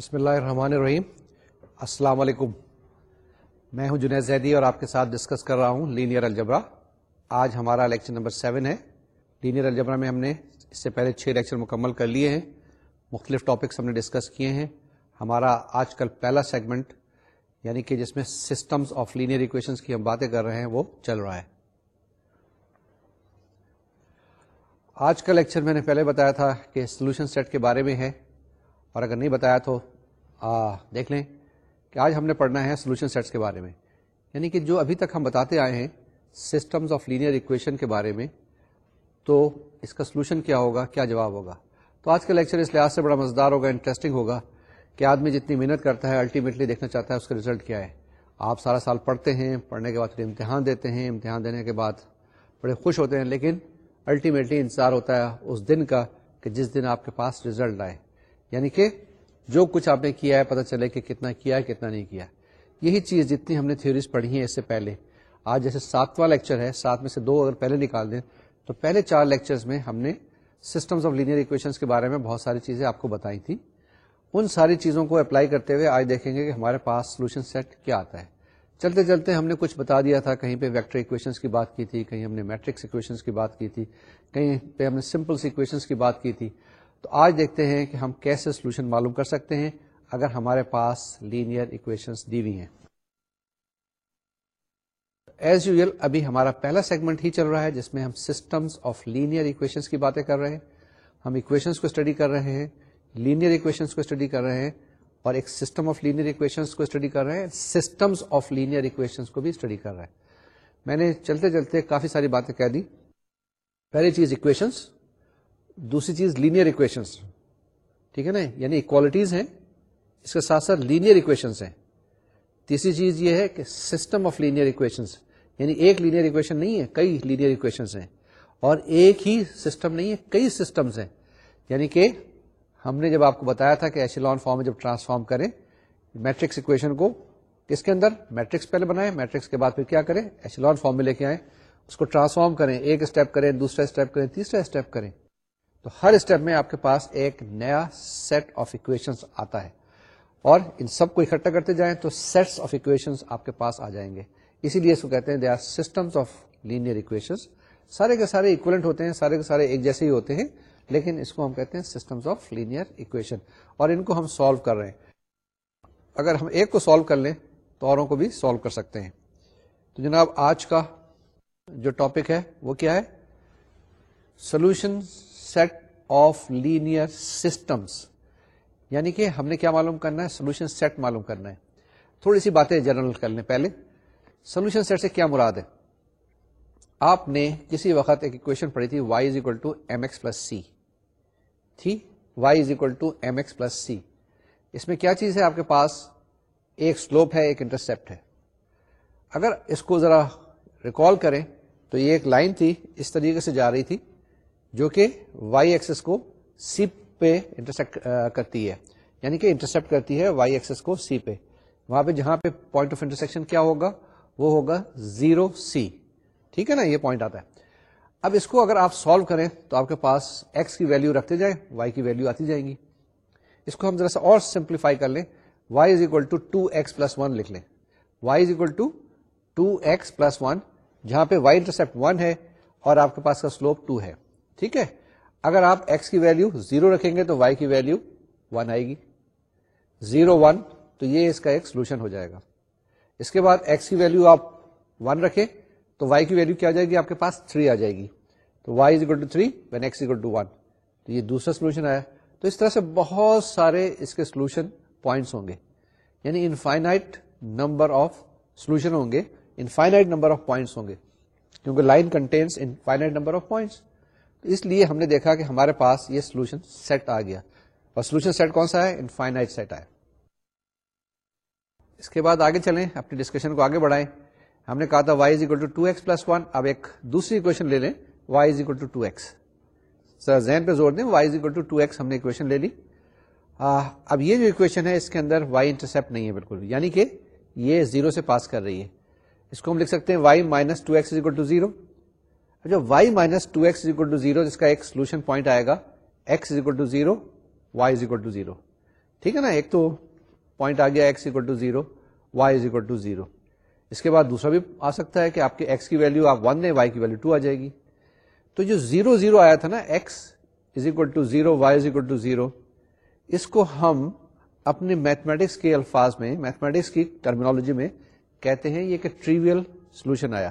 بسم اللہ الرحمن الرحیم السلام علیکم میں ہوں جنید زیدی اور آپ کے ساتھ ڈسکس کر رہا ہوں لینئر الجبرا آج ہمارا لیکچر نمبر سیون ہے لینئر الجبرا میں ہم نے اس سے پہلے چھ لیکچر مکمل کر لیے ہیں مختلف ٹاپکس ہم نے ڈسکس کیے ہیں ہمارا آج کل پہلا سیگمنٹ یعنی کہ جس میں سسٹمز آف لینئر ایکویشنز کی ہم باتیں کر رہے ہیں وہ چل رہا ہے آج کا لیکچر میں نے پہلے بتایا تھا کہ سلوشن سیٹ کے بارے میں ہے اور اگر نہیں بتایا تو آ دیکھ لیں کہ آج ہم نے پڑھنا ہے سولوشن سیٹس کے بارے میں یعنی کہ جو ابھی تک ہم بتاتے آئے ہیں سسٹمز آف لینئر اکویشن کے بارے میں تو اس کا سولوشن کیا ہوگا کیا جواب ہوگا تو آج کا لیکچر اس لحاظ سے بڑا مزدار ہوگا انٹرسٹنگ ہوگا کہ آدمی جتنی محنت کرتا ہے الٹیمیٹلی دیکھنا چاہتا ہے اس کا رزلٹ کیا ہے آپ سارا سال پڑھتے ہیں پڑھنے کے بعد پھر امتحان دیتے ہیں امتحان دینے کے بعد بڑے خوش ہوتے ہیں لیکن الٹیمیٹلی انتظار ہوتا ہے اس دن کا کہ جس دن آپ کے پاس رزلٹ آئے یعنی کہ جو کچھ آپ نے کیا ہے پتہ چلے کہ کتنا کیا ہے کتنا نہیں کیا یہی چیز جتنی ہم نے تھیوریز پڑھی ہیں اس سے پہلے آج جیسے ساتواں لیکچر ہے سات میں سے دو اگر پہلے نکال دیں تو پہلے چار لیکچرز میں ہم نے سسٹمز آف لینئر اکویشنس کے بارے میں بہت ساری چیزیں آپ کو بتائی تھیں ان ساری چیزوں کو اپلائی کرتے ہوئے آج دیکھیں گے کہ ہمارے پاس سولوشن سیٹ کیا آتا ہے چلتے چلتے ہم نے کچھ بتا دیا تھا کہیں پہ ویکٹر اکویشنس کی بات کی تھی کہیں ہم نے میٹرکس ایکویشنز کی بات کی تھی کہیں پہ ہم نے سمپلس ایکویشنز کی بات کی تھی تو آج دیکھتے ہیں کہ ہم کیسے سولوشن معلوم کر سکتے ہیں اگر ہمارے پاس اکویشنس اکویشن ہوئی ہیں ایز یو ایل ابھی ہمارا پہلا سیگمنٹ ہی چل رہا ہے جس میں ہم سسٹمس آف لینئر اکویشن کی باتیں کر رہے ہیں ہم اکویشن کو اسٹڈی کر رہے ہیں لینئر اکویشن کو اسٹڈی کر رہے ہیں اور ایک سسٹم آف لینئر اکویشن کو اسٹڈی کر رہے ہیں سسٹمس آف لینئر اکویشن کو بھی اسٹڈی کر رہے ہیں میں نے چلتے چلتے کافی ساری باتیں کہہ دی پہلی چیز اکویشنس دوسری چیز لینئر اکویشنس ٹھیک ہے نا یعنی اکوالٹیز ہیں اس کے ساتھ ساتھ لینئر اکویشنس ہیں تیسری چیز یہ ہے کہ سسٹم آف لینئر اکویشنس یعنی ایک لینئر اکویشن نہیں ہے کئی لینئر اکویشنس ہیں اور ایک ہی سسٹم نہیں ہے کئی سسٹمز ہیں یعنی کہ ہم نے جب آپ کو بتایا تھا کہ ایشلون فارم میں جب ٹرانسفارم کریں میٹرکس اکویشن کو کس کے اندر میٹرکس پہلے بنائیں میٹرکس کے بعد پھر کیا کریں ایشلون فارم میں لے کے آئیں اس کو ٹرانسفارم کریں ایک اسٹیپ کریں دوسرا اسٹیپ کریں تیسرا اسٹیپ کریں تو ہر اسٹیپ میں آپ کے پاس ایک نیا سیٹ آف اکویشن آتا ہے اور ان سب کو اکٹھا کرتے جائیں تو سیٹس آف اکویشن آپ کے پاس آ جائیں گے اسی لیے اس کو کہتے ہیں they are systems of linear equation سارے کے سارے اکولنٹ ہوتے ہیں سارے کے سارے ایک جیسے ہی ہوتے ہیں لیکن اس کو ہم کہتے ہیں سسٹمس آف لینئر اکویشن اور ان کو ہم سالو کر رہے ہیں اگر ہم ایک کو سالو کر لیں تو اوروں کو بھی سالو کر سکتے ہیں تو جناب آج کا جو ٹاپک ہے وہ کیا ہے solutions set of linear systems یعنی کہ ہم نے کیا معلوم کرنا ہے سولوشن سیٹ معلوم کرنا ہے تھوڑی سی باتیں جنرل کر لیں پہلے سولوشن سیٹ سے کیا مراد ہے آپ نے کسی وقت ایک اکویشن پڑھی تھی y is equal to m x plus c تھی y is equal to m x plus c اس میں کیا چیز ہے آپ کے پاس ایک سلوپ ہے ایک انٹرسپٹ ہے اگر اس کو ذرا ریکال کریں تو یہ ایک لائن تھی اس طریقے سے جا رہی تھی جو کہ وائی ایکسس کو سی پہ انٹرسیکٹ کرتی ہے یعنی کہ انٹرسیپٹ کرتی ہے وائی ایکسس کو سی پہ وہاں پہ جہاں پہ پوائنٹ آف انٹرسیکشن کیا ہوگا وہ ہوگا زیرو سی ٹھیک ہے نا یہ پوائنٹ آتا ہے اب اس کو اگر آپ سالو کریں تو آپ کے پاس ایکس کی ویلو رکھتے جائیں وائی کی ویلو آتی جائیں گی اس کو ہم ذرا سا اور سمپلیفائی کر لیں y is equal to two x plus one لکھ لیں y is equal to two x plus one جہاں پہ وائی انٹرسپٹ ون ہے اور آپ کے پاس کا سلوپ ٹو ہے ٹھیک ہے اگر آپ ایکس کی ویلو زیرو رکھیں گے تو وائی کی ویلو ون آئے گی زیرو ون تو یہ اس کا ایک سولوشن ہو جائے گا اس کے بعد ایکس کی ویلو آپ ون رکھے تو وائی کی ویلو کیا آ جائے گی آپ کے پاس تھری آ جائے گی تو y is equal to three when x equal to one تو یہ دوسرا سولوشن آیا تو اس طرح سے بہت سارے اس کے سولوشن پوائنٹس ہوں گے یعنی انفائنائٹ نمبر آف سولوشن ہوں گے انفائنائٹ نمبر آف پوائنٹس ہوں گے کیونکہ line contains infinite number of points اس لیے ہم نے دیکھا کہ ہمارے پاس یہ سولوشن سیٹ آ گیا اور سولوشن سیٹ کون سا ہے انفائنائٹ سیٹ آیا اس کے بعد آگے چلیں اپنی ڈسکشن کو آگے بڑھائیں ہم نے کہا تھا is equal to two x plus one اب ایک دوسری اکویشن لے لیں y is equal to two x سر زین پہ زور دیں y is equal to two x ہم نے اکویشن لے لی آ, اب یہ جو اکویشن ہے اس کے اندر وائی انٹرسپٹ نہیں ہے بالکل یعنی کہ یہ زیرو سے پاس کر رہی ہے اس کو ہم لکھ سکتے ہیں y minus two x is equal to zero جو y minus two x equal to zero جس کا ایک سولوشن پوائنٹ آئے گا x to zero y is equal to zero ٹھیک ہے نا ایک تو پوائنٹ آ گیا x equal to zero y is equal to zero اس کے بعد دوسرا بھی آ سکتا ہے کہ آپ کے ایکس کی ویلو آپ ون دیں وائی کی ویلو ٹو آ جائے گی تو جو زیرو زیرو آیا تھا نا x is equal to zero y is equal to zero اس کو ہم اپنے میتھمیٹکس کے الفاظ میں میتھمیٹکس کی ٹرمینالوجی میں کہتے ہیں یہ کہ ٹریویل سولوشن آیا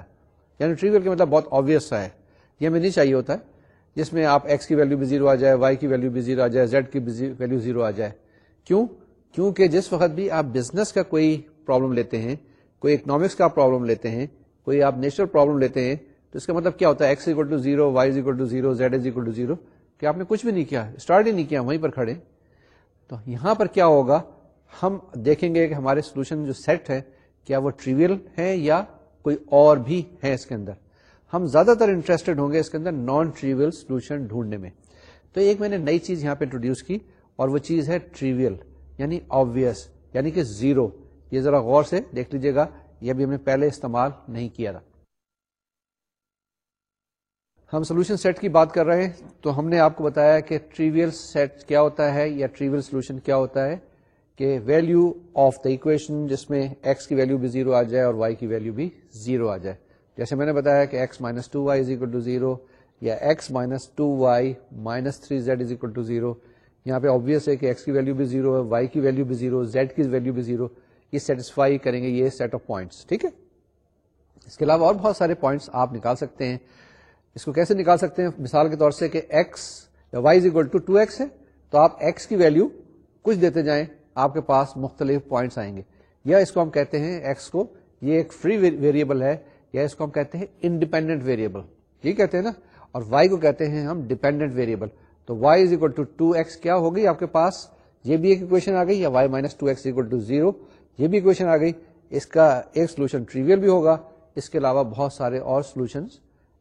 یعنی ٹریویل کا مطلب بہت آبویس سا ہے یہ ہمیں نہیں چاہیے ہوتا ہے جس میں آپ ایکس کی ویلو بھی زیرو آ جائے وائی کی ویلو بھی زیرو آ جائے زیڈ کی ویلو زیرو آ جائے کیوں کیونکہ جس وقت بھی آپ بزنس کا کوئی پرابلم لیتے ہیں کوئی اکنامکس کا پرابلم لیتے ہیں کوئی آپ نیچرل پرابلم لیتے ہیں تو اس کا مطلب کیا ہوتا ہے x equal to zero y is equal to zero z is equal to zero کہ آپ نے کچھ بھی نہیں کیا اسٹارٹ ہی نہیں کیا وہیں پر کھڑے تو یہاں پر کیا ہوگا ہم دیکھیں گے کہ ہمارے سولوشن جو سیٹ ہے کیا وہ ٹریویل ہے یا کوئی اور بھی ہے اس کے اندر ہم زیادہ تر انٹرسٹڈ ہوں گے اس کے اندر نان ٹریویل سولوشن ڈھونڈنے میں تو ایک میں نے نئی چیز یہاں پہ انٹروڈیوس کی اور وہ چیز ہے ٹریویل یعنی یعنی کہ زیرو یہ ذرا غور سے دیکھ لیجیے گا یہ بھی ہم نے پہلے استعمال نہیں کیا تھا ہم سولوشن سیٹ کی بات کر رہے ہیں تو ہم نے آپ کو بتایا کہ ٹریویل سیٹ کیا ہوتا ہے یا ٹریویل سولوشن کیا ہوتا ہے کہ ویلو آف دا اکویشن جس میں ایکس کی ویلو بھی زیرو آ جائے اور وائی کی ویلو بھی زیرو آ جائے جیسے میں نے بتایا کہ x minus two y is equal to zero یا x minus two y minus three z is equal to zero یہاں پہ آبویس ہے کہ ایکس کی ویلو بھی زیرو ہے وائی کی ویلو بھی زیرو زیڈ کی ویلو بھی زیرو یہ سیٹسفائی کریں گے یہ سیٹ آف پوائنٹس ٹھیک ہے اس کے علاوہ اور بہت سارے پوائنٹس آپ نکال سکتے ہیں اس کو کیسے نکال سکتے ہیں مثال کے طور سے کہ ایکس یا y is equal to two x ہے تو آپ ایکس کی ویلو کچھ دیتے جائیں آپ کے پاس مختلف پوائنٹس آئیں گے یا اس کو ہم کہتے ہیں ایکس کو یہ ایک فری ویریبل ہے یا اس کو ہم کہتے ہیں انڈیپینڈنٹ ویریبل یہ کہتے ہیں نا اور وائی کو کہتے ہیں ہم ڈیپینڈنٹ ویریبل تو y is equal to two x کیا آپ کے پاس یہ بھی ایک اکویشن آ گئی یا y minus two x equal to zero یہ بھی اکویشن آ گئی اس کا ایک سولوشن ٹریویل بھی ہوگا اس کے علاوہ بہت سارے اور سولوشن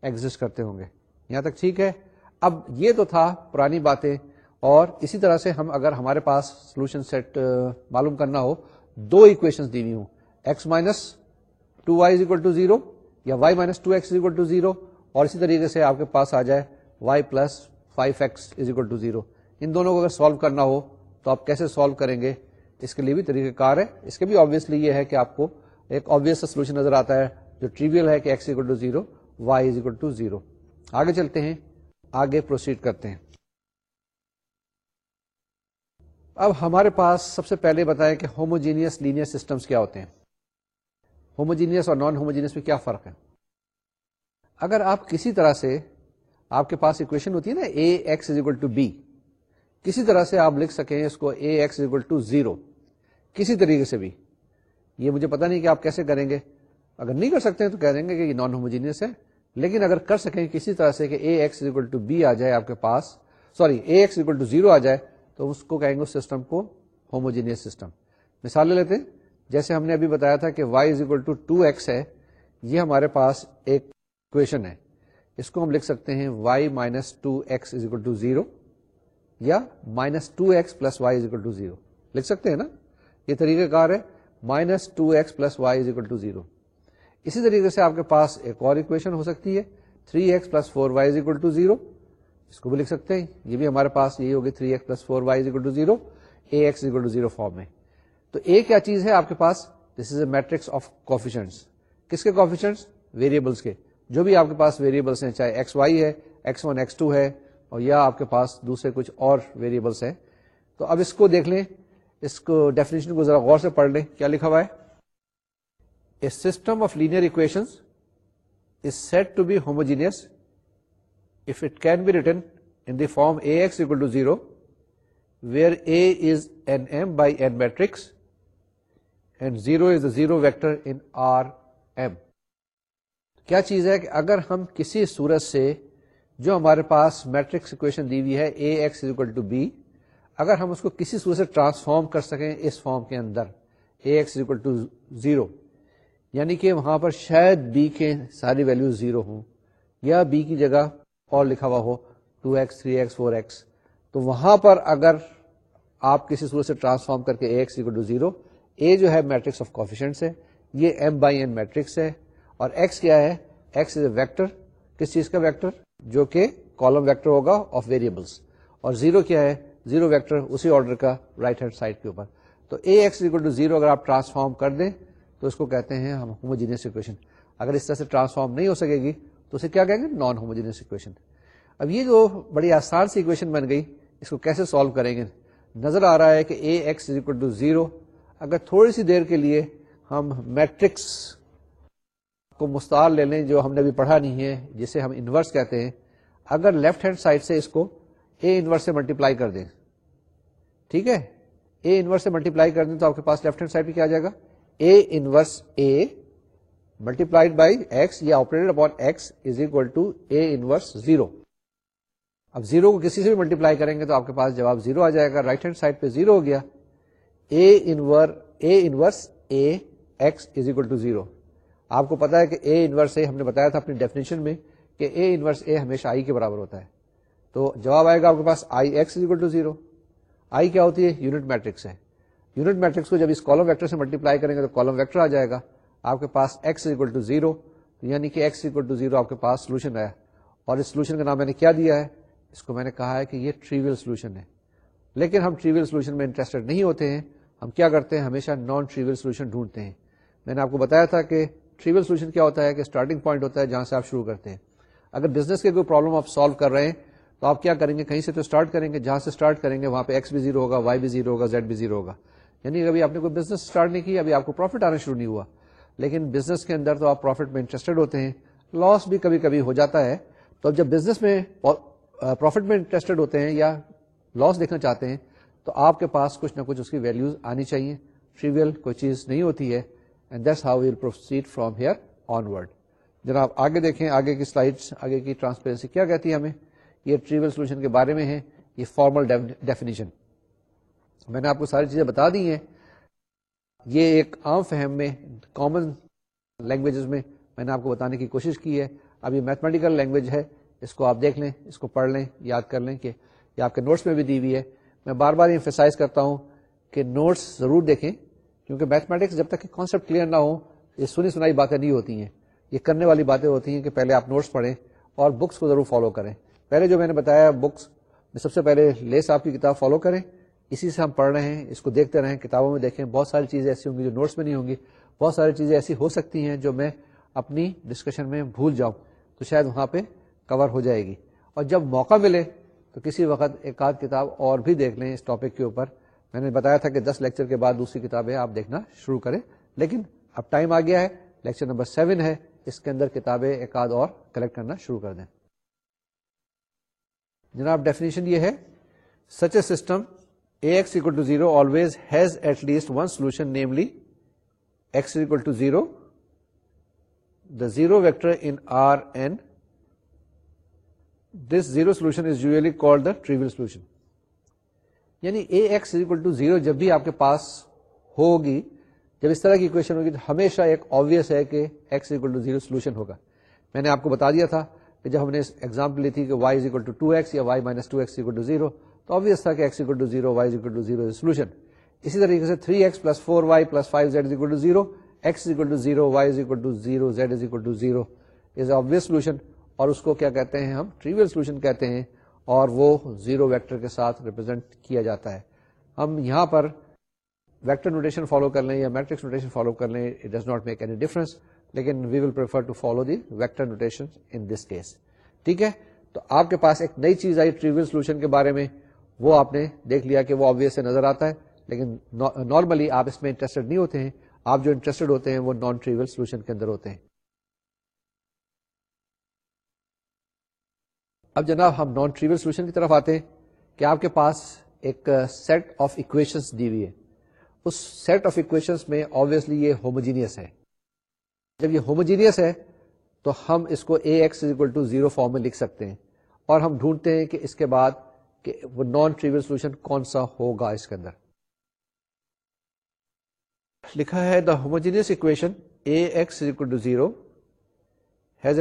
ایگزٹ کرتے ہوں گے یہاں تک ٹھیک ہے اب یہ تو تھا پرانی باتیں اور اسی طرح سے ہم اگر ہمارے پاس سولوشن سیٹ معلوم کرنا ہو دو اکویشن دی ہوئی ہوں x minus two y is equal to zero یا y minus two x equal to zero اور اسی طریقے سے آپ کے پاس آ جائے y plus five x is equal to zero ان دونوں کو اگر سالو کرنا ہو تو آپ کیسے سالو کریں گے اس کے لیے بھی طریقہ کار ہے اس کے بھی آبویسلی یہ ہے کہ آپ کو ایک آبیس سولوشن نظر آتا ہے جو ٹریویل ہے کہ x equal to zero y is equal to zero آگے چلتے ہیں آگے پروسیڈ کرتے ہیں اب ہمارے پاس سب سے پہلے بتائیں کہ ہوموجینئس لینئر سسٹمس کیا ہوتے ہیں ہوموجینئس اور نان ہوموجینیس میں کیا فرق ہے اگر آپ کسی طرح سے آپ کے پاس اکویشن ہوتی ہے نا A x is equal to b کسی طرح سے آپ لکھ سکیں اس کو A x equal to zero کسی طریقے سے بھی یہ مجھے پتا نہیں کہ آپ کیسے کریں گے اگر نہیں کر سکتے تو کہہ دیں گے کہ یہ نان ہوموجینیس ہے لیکن اگر کر سکیں کسی طرح سے کہ A x equal to b آ جائے آپ کے پاس sorry A x equal to zero آ جائے تو اس کو کہیں گے اس سسٹم کو ہوموجینس سسٹم مثال لے لیتے ہیں جیسے ہم نے ابھی بتایا تھا کہ y equal to two x ہے یہ ہمارے پاس ایک اکویشن ہے اس کو ہم لکھ سکتے ہیں y minus two x is equal to zero یا minus two x plus y is equal to zero لکھ سکتے ہیں نا یہ طریقہ کار ہے minus two x plus y is equal to zero اسی طریقے سے آپ کے پاس ایک اور اکویشن ہو سکتی ہے three x plus four y is equal to zero اس کو بھی لکھ سکتے ہیں یہ بھی ہمارے پاس یہی ہوگی three X plus four Y two two zero zero A X form میں تو اے کیا چیز ہے آپ کے پاس this is a matrix of coefficients کس کے کوفیشنٹس ویریبلس کے جو بھی آپ کے پاس ویریبلس ہیں چاہے ایکس وائی ہے ایکس ون ایکس ٹو ہے اور یا آپ کے پاس دوسرے کچھ اور ویریبلس ہیں تو اب اس کو دیکھ لیں اس کو ڈیفینیشن کو ذرا غور سے پڑھ لیں کیا لکھا ہوا ہے system of linear equation homogeneous if it can be written in the form Ax equal to 0, where A is an M by N matrix, and 0 is the zero vector in R M. کیا چیز ہے کہ اگر ہم کسی صورت سے جو ہمارے پاس میٹرکس اکویشن دی ہوئی ہے A x is equal to b اگر ہم اس کو کسی صورت سے ٹرانسفارم کر سکیں اس فارم کے اندر A x is equal to zero یعنی کہ وہاں پر شاید بی کے ساری ویلو زیرو ہوں یا بی کی جگہ اور لکھا ہوا ہو two x three x four x تو وہاں پر اگر آپ کسی صورت سے ٹرانسفارم کر کے جو ہے ہے میٹرکس آف کوفیشنٹس یہ ایم بائی این میٹرکس ہے اور ایکس کیا ہے کس چیز کا جو کہ کالم ویکٹر ہوگا آف ویریبلس اور زیرو کیا ہے زیرو ویکٹر اسی آرڈر کا رائٹ ہینڈ سائڈ کے اوپر تو A x equal to zero اگر آپ ٹرانسفارم کر دیں تو اس کو کہتے ہیں ہم ہوموجینس اگر اس طرح سے ٹرانسفارم نہیں ہو سکے گی تو اسے کیا کہیں گے نان ہوموجینس اکویشن اب یہ جو بڑی آسان سی اکویشن بن گئی اس کو کیسے سالو کریں گے نظر آ رہا ہے کہ A x is to zero اگر تھوڑی سی دیر کے لیے ہم میٹرکس کو مستعار لے لیں جو ہم نے ابھی پڑھا نہیں ہے جسے ہم انورس کہتے ہیں اگر لیفٹ ہینڈ سائڈ سے اس کو اے انورس سے ملٹی پلائی کر دیں ٹھیک ہے اے انورس سے ملٹی پلائی کر دیں تو آپ کے پاس لیفٹ ہینڈ سائڈ پہ کیا آ جائے گا A inverse A multiplied by x یا upon x is equal to A inverse zero اب زیرو کو کسی سے بھی ملٹیپلائی کریں گے تو آپ کے پاس جواب زیرو آ جائے گا رائٹ ہینڈ سائڈ پہ زیرو ہو گیا inverse A x is equal to zero آپ کو پتا ہے کہ اے اے انورس ہم نے بتایا تھا اپنی ڈیفینیشن میں کہ اے انورس اے ہمیشہ آئی کے برابر ہوتا ہے تو جواب آئے گا آپ کے پاس I x is equal to zero I کیا ہوتی ہے یونٹ میٹرکس ہے یونٹ میٹرکس کو جب اس کالم ویکٹر سے ملٹیپلائی کریں گے تو کالم ویکٹر آ جائے گا آپ کے پاس ایکس اکول ٹو زیرو تو یعنی کہ ایکس اکول ٹو زیرو آپ کے پاس سولوشن آیا اور اس سولوشن کا نام میں نے کیا دیا ہے اس کو میں نے کہا ہے کہ یہ ٹریویل سولوشن ہے لیکن ہم ٹریویل سولوشن میں انٹرسٹڈ نہیں ہوتے ہیں ہم کیا کرتے ہیں ہمیشہ نان ٹریویل سولوشن ڈھونڈتے ہیں میں نے آپ کو بتایا تھا کہ ٹریویل سولوشن کیا ہوتا ہے کہ اسٹارٹنگ پوائنٹ ہوتا ہے جہاں سے آپ شروع کرتے ہیں اگر بزنس کے کوئی پرابلم آپ سالو کر رہے ہیں تو آپ کیا کریں گے کہیں سے تو اسٹارٹ کریں گے جہاں سے اسٹارٹ کریں گے وہاں پہ ایکس بھی زیرو ہوگا وائی بھی زیرو ہوگا زیڈ بھی زیرو ہوگا یعنی ابھی آپ نے کوئی بزنس اسٹارٹ نہیں کیا ابھی آپ کو پروفٹ آنا شروع نہیں ہوا لیکن بزنس کے اندر تو آپ پروفٹ میں انٹرسٹڈ ہوتے ہیں لاس بھی کبھی کبھی ہو جاتا ہے تو جب بزنس میں پروفٹ میں انٹرسٹڈ ہوتے ہیں یا لاس دیکھنا چاہتے ہیں تو آپ کے پاس کچھ نہ کچھ اس کی ویلوز آنی چاہیے ٹریویل کوئی چیز نہیں ہوتی ہے and how we'll proceed from here جناب آگے دیکھیں آگے کی سلائڈس آگے کی ٹرانسپیرنسی کیا کہتی ہے ہمیں یہ ٹریول سولوشن کے بارے میں ہے یہ فارمل ڈیفینیشن میں نے آپ کو ساری چیزیں بتا دی ہیں یہ ایک عام فہم میں کامن لینگویجز میں میں نے آپ کو بتانے کی کوشش کی ہے اب یہ میتھمیٹیکل لینگویج ہے اس کو آپ دیکھ لیں اس کو پڑھ لیں یاد کر لیں کہ یہ آپ کے نوٹس میں بھی دی ہوئی ہے میں بار بار امفیسائز کرتا ہوں کہ نوٹس ضرور دیکھیں کیونکہ میتھمیٹکس جب تک کہ کانسیپٹ کلیئر نہ ہو یہ سنی سنائی باتیں نہیں ہوتی ہیں یہ کرنے والی باتیں ہوتی ہیں کہ پہلے آپ نوٹس پڑھیں اور بکس کو ضرور فالو کریں پہلے جو میں نے بتایا بکس میں سب سے پہلے لیس آپ کی کتاب فالو کریں اسی سے ہم پڑھ رہے ہیں اس کو دیکھتے رہیں کتابوں میں دیکھیں بہت ساری چیزیں ایسی ہوں گی جو نوٹس میں نہیں ہوں گی بہت ساری چیزیں ایسی ہو سکتی ہیں جو میں اپنی ڈسکشن میں بھول جاؤں تو شاید وہاں پہ کور ہو جائے گی اور جب موقع ملے تو کسی وقت ایک آدھ کتاب اور بھی دیکھ لیں اس ٹاپک کے اوپر میں نے بتایا تھا کہ دس لیکچر کے بعد دوسری کتابیں آپ دیکھنا شروع کریں لیکن اب ٹائم آ گیا ہے لیکچر نمبر سیون ہے اس کے اندر کتابیں ایک آدھ اور کلیکٹ کرنا شروع کر دیں جناب ڈیفینیشن یہ ہے such a system zero vector this zero solution solution یعنی اے ٹو زیرو جب بھی آپ کے پاس ہوگی جب اس طرح کی x equal to zero solution ہوگا میں نے آپ کو بتا دیا تھا کہ جب ہم نے ایگزامپل لی تھی کہ اکول ٹو ٹو ایکس یا y minus two equal to zero تو تھا کہ x to to zero zero y solution اسی طریقے سے three x plus four y plus five z to zero x equal to zero y is to to zero zero z obvious solution اور اس کو کیا کہتے ہیں ہم ٹریویل سولوشن کہتے ہیں اور وہ زیرو ویکٹر کے ساتھ ریپرزینٹ کیا جاتا ہے ہم یہاں پر ویکٹر نوٹیشن فالو کر لیں یا میٹرکس نوٹیشن فالو کر لیں it does not make any difference لیکن we will prefer to follow the vector notation in this case ٹھیک ہے تو آپ کے پاس ایک نئی چیز آئی ٹریویل سولوشن کے بارے میں وہ آپ نے دیکھ لیا کہ وہ آبویس سے نظر آتا ہے لیکن نارملی آپ اس میں انٹرسٹڈ نہیں ہوتے ہیں آپ جو انٹرسٹڈ ہوتے ہیں وہ نان ٹریول سولوشن کے اندر ہوتے ہیں اب جناب ہم نان ٹریول سولوشن کی طرف آتے ہیں کہ آپ کے پاس ایک سیٹ آف اکویشن دی ہوئی ہے اس سیٹ آف اکویشن میں آبویسلی یہ ہوموجینئس ہے جب یہ ہوموجینئس ہے تو ہم اس کو A x to zero form میں لکھ سکتے ہیں اور ہم ڈھونڈتے ہیں کہ اس کے بعد کہ وہ نان ٹریول سولوشن کون سا ہوگا اس کے اندر لکھا ہے the homogeneous equation A x equal to zero has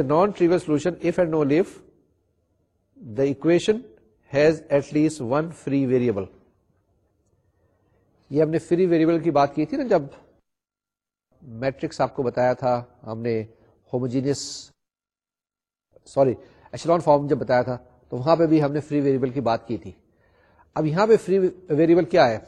at least one free variable یہ ہم نے فری ویریبل کی بات کی تھی نا جب میٹرکس آپ کو بتایا تھا ہم نے ہوموجینس سوری ایچلون فارم جب بتایا تھا تو وہاں پہ بھی ہم نے فری ویریبل کی بات کی تھی اب یہاں پہ فری ویریبل کیا ہے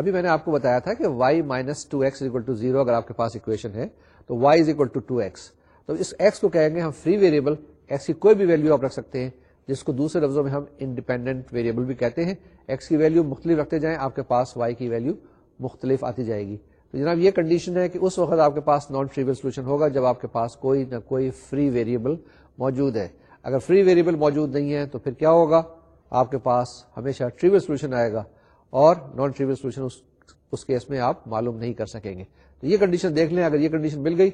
ابھی میں نے آپ کو بتایا تھا کہ y minus two x equal to zero اگر آپ کے پاس اکویشن ہے تو y is equal to two x تو اس ایکس کو کہیں گے ہم فری ویریبل ایکس کی کوئی بھی ویلو آپ رکھ سکتے ہیں جس کو دوسرے لفظوں میں ہم انڈیپینڈنٹ ویریبل بھی کہتے ہیں ایکس کی ویلو مختلف رکھتے جائیں آپ کے پاس وائی کی ویلو مختلف آتی جائے گی تو جناب یہ کنڈیشن ہے کہ اس وقت آپ کے پاس نان فریبل سولوشن ہوگا جب آپ کے پاس کوئی نہ کوئی فری ویریبل موجود ہے اگر فری ویریبل موجود نہیں ہے تو پھر کیا ہوگا آپ کے پاس ہمیشہ ٹریول سولوشن آئے گا اور نان ٹریول سولوشن اس کیس میں آپ معلوم نہیں کر سکیں گے تو یہ کنڈیشن دیکھ لیں اگر یہ کنڈیشن مل گئی